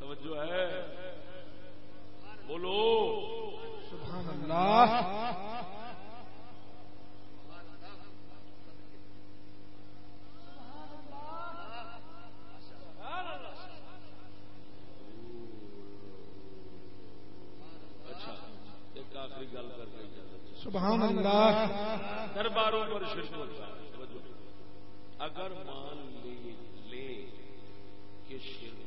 توجہ ہے۔ بولو۔ اللہ اچھا۔ سبحان اللہ درباروں پر شرک ہوتا ہے۔ اگر مان لی لے کہ شرک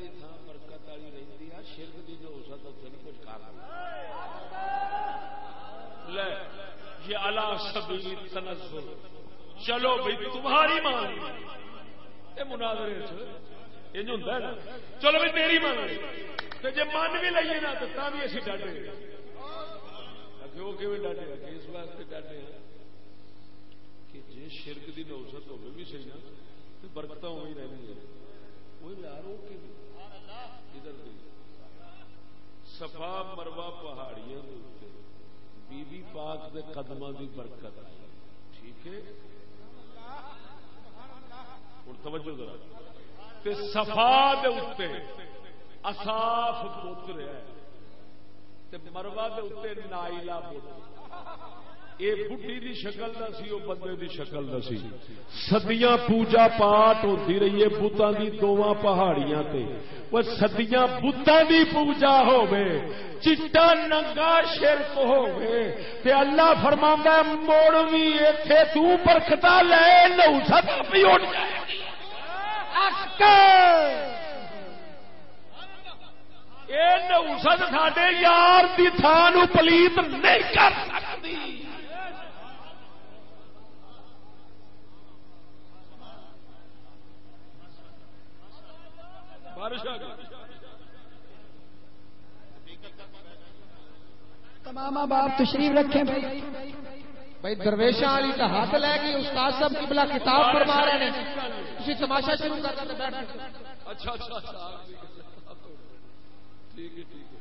والی تھان برکت والی رہتی ہے شرک کی جو ہو سکتا اتنے نہیں کچھ کر لے، یہ اللہ سبھی تنزل۔ چلو بھائی تمہاری مان یہ مناظرے ہوں نا۔ چلو بھی تیری مان جی من بھی لئیے نا تو تا بھی اسی ڈاٹے آگے وہ کیون ڈاٹے کہ اس واسطے ڈاٹے ہیں کہ جی شرک کی نوسط ہو بھی صحیح نا برکت ہوئی رہنی ہے وہ یار وہ کہ سفا مروا پہاڑیاں بی بی پاک دے قدماں دی برکت۔ آئی ٹھیک ہے؟ ہوں توجہ ذرا۔ تے صفا دے اوتے اصاف بت رہا ہے۔ تے مروا دے اوتے نائلا بت۔ اے بڈھی دی شکل دا سی او بندے دی شکل دا سی۔ صدیاں پوجا پاٹ ہوتی رہی ہے بتاں دی دوواں پہاڑیاں تے۔ وہ صدیاں بتاں دی پوجا ہوے چٹا ننگا شرک ہوے تے اللہ فرماندا ہے، موڑ وی ایتھے تو برکتا لے نو سب بھی اٹھ جائے۔ گی نوسط ساڈے یار کی تھان پلیت نہیں کر سکتی بارش آ گئی۔ تمام باپ تشریف رکھیں بھائی۔ بھائی درویشاں والی کا ہاتھ لے کے استاد صاحب کی بلا کتاب فرما رہے ہیں۔ تسی تماشا شروع کر دیں بیٹھ اچھا اچھا اچھا۔ ٹھیک ہے ٹھیک ہے۔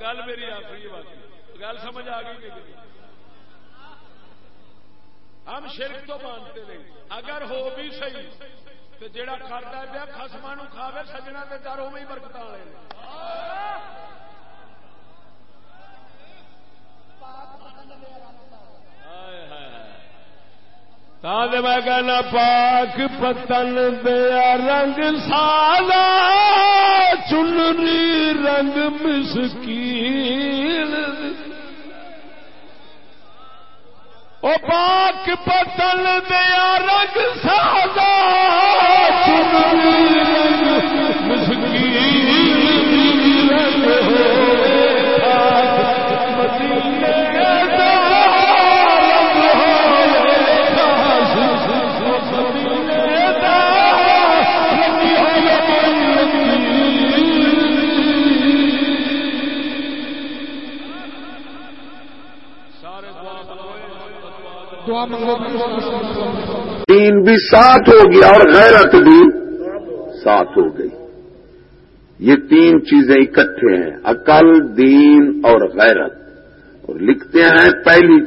گل میری آخری باقی گل سمجھ آ گئی؟ ہم شرک تو مانتے نہیں۔ اگر ہو بھی صحیح تو جڑا کھاتا پیا خسما نو کھاوے سجنا کے در میں ہی برکت والے نے میں کہنا پاک پتن دیا رنگ سالا چنری رنگ مسکین او پاک پتل دیا رنگ سالا چنری دین بھی ساتھ ہو گیا اور غیرت بھی ساتھ ہو گئی۔ یہ تین چیزیں اکٹھے ہیں، عقل، دین اور غیرت۔ اور لکھتے ہیں پہلی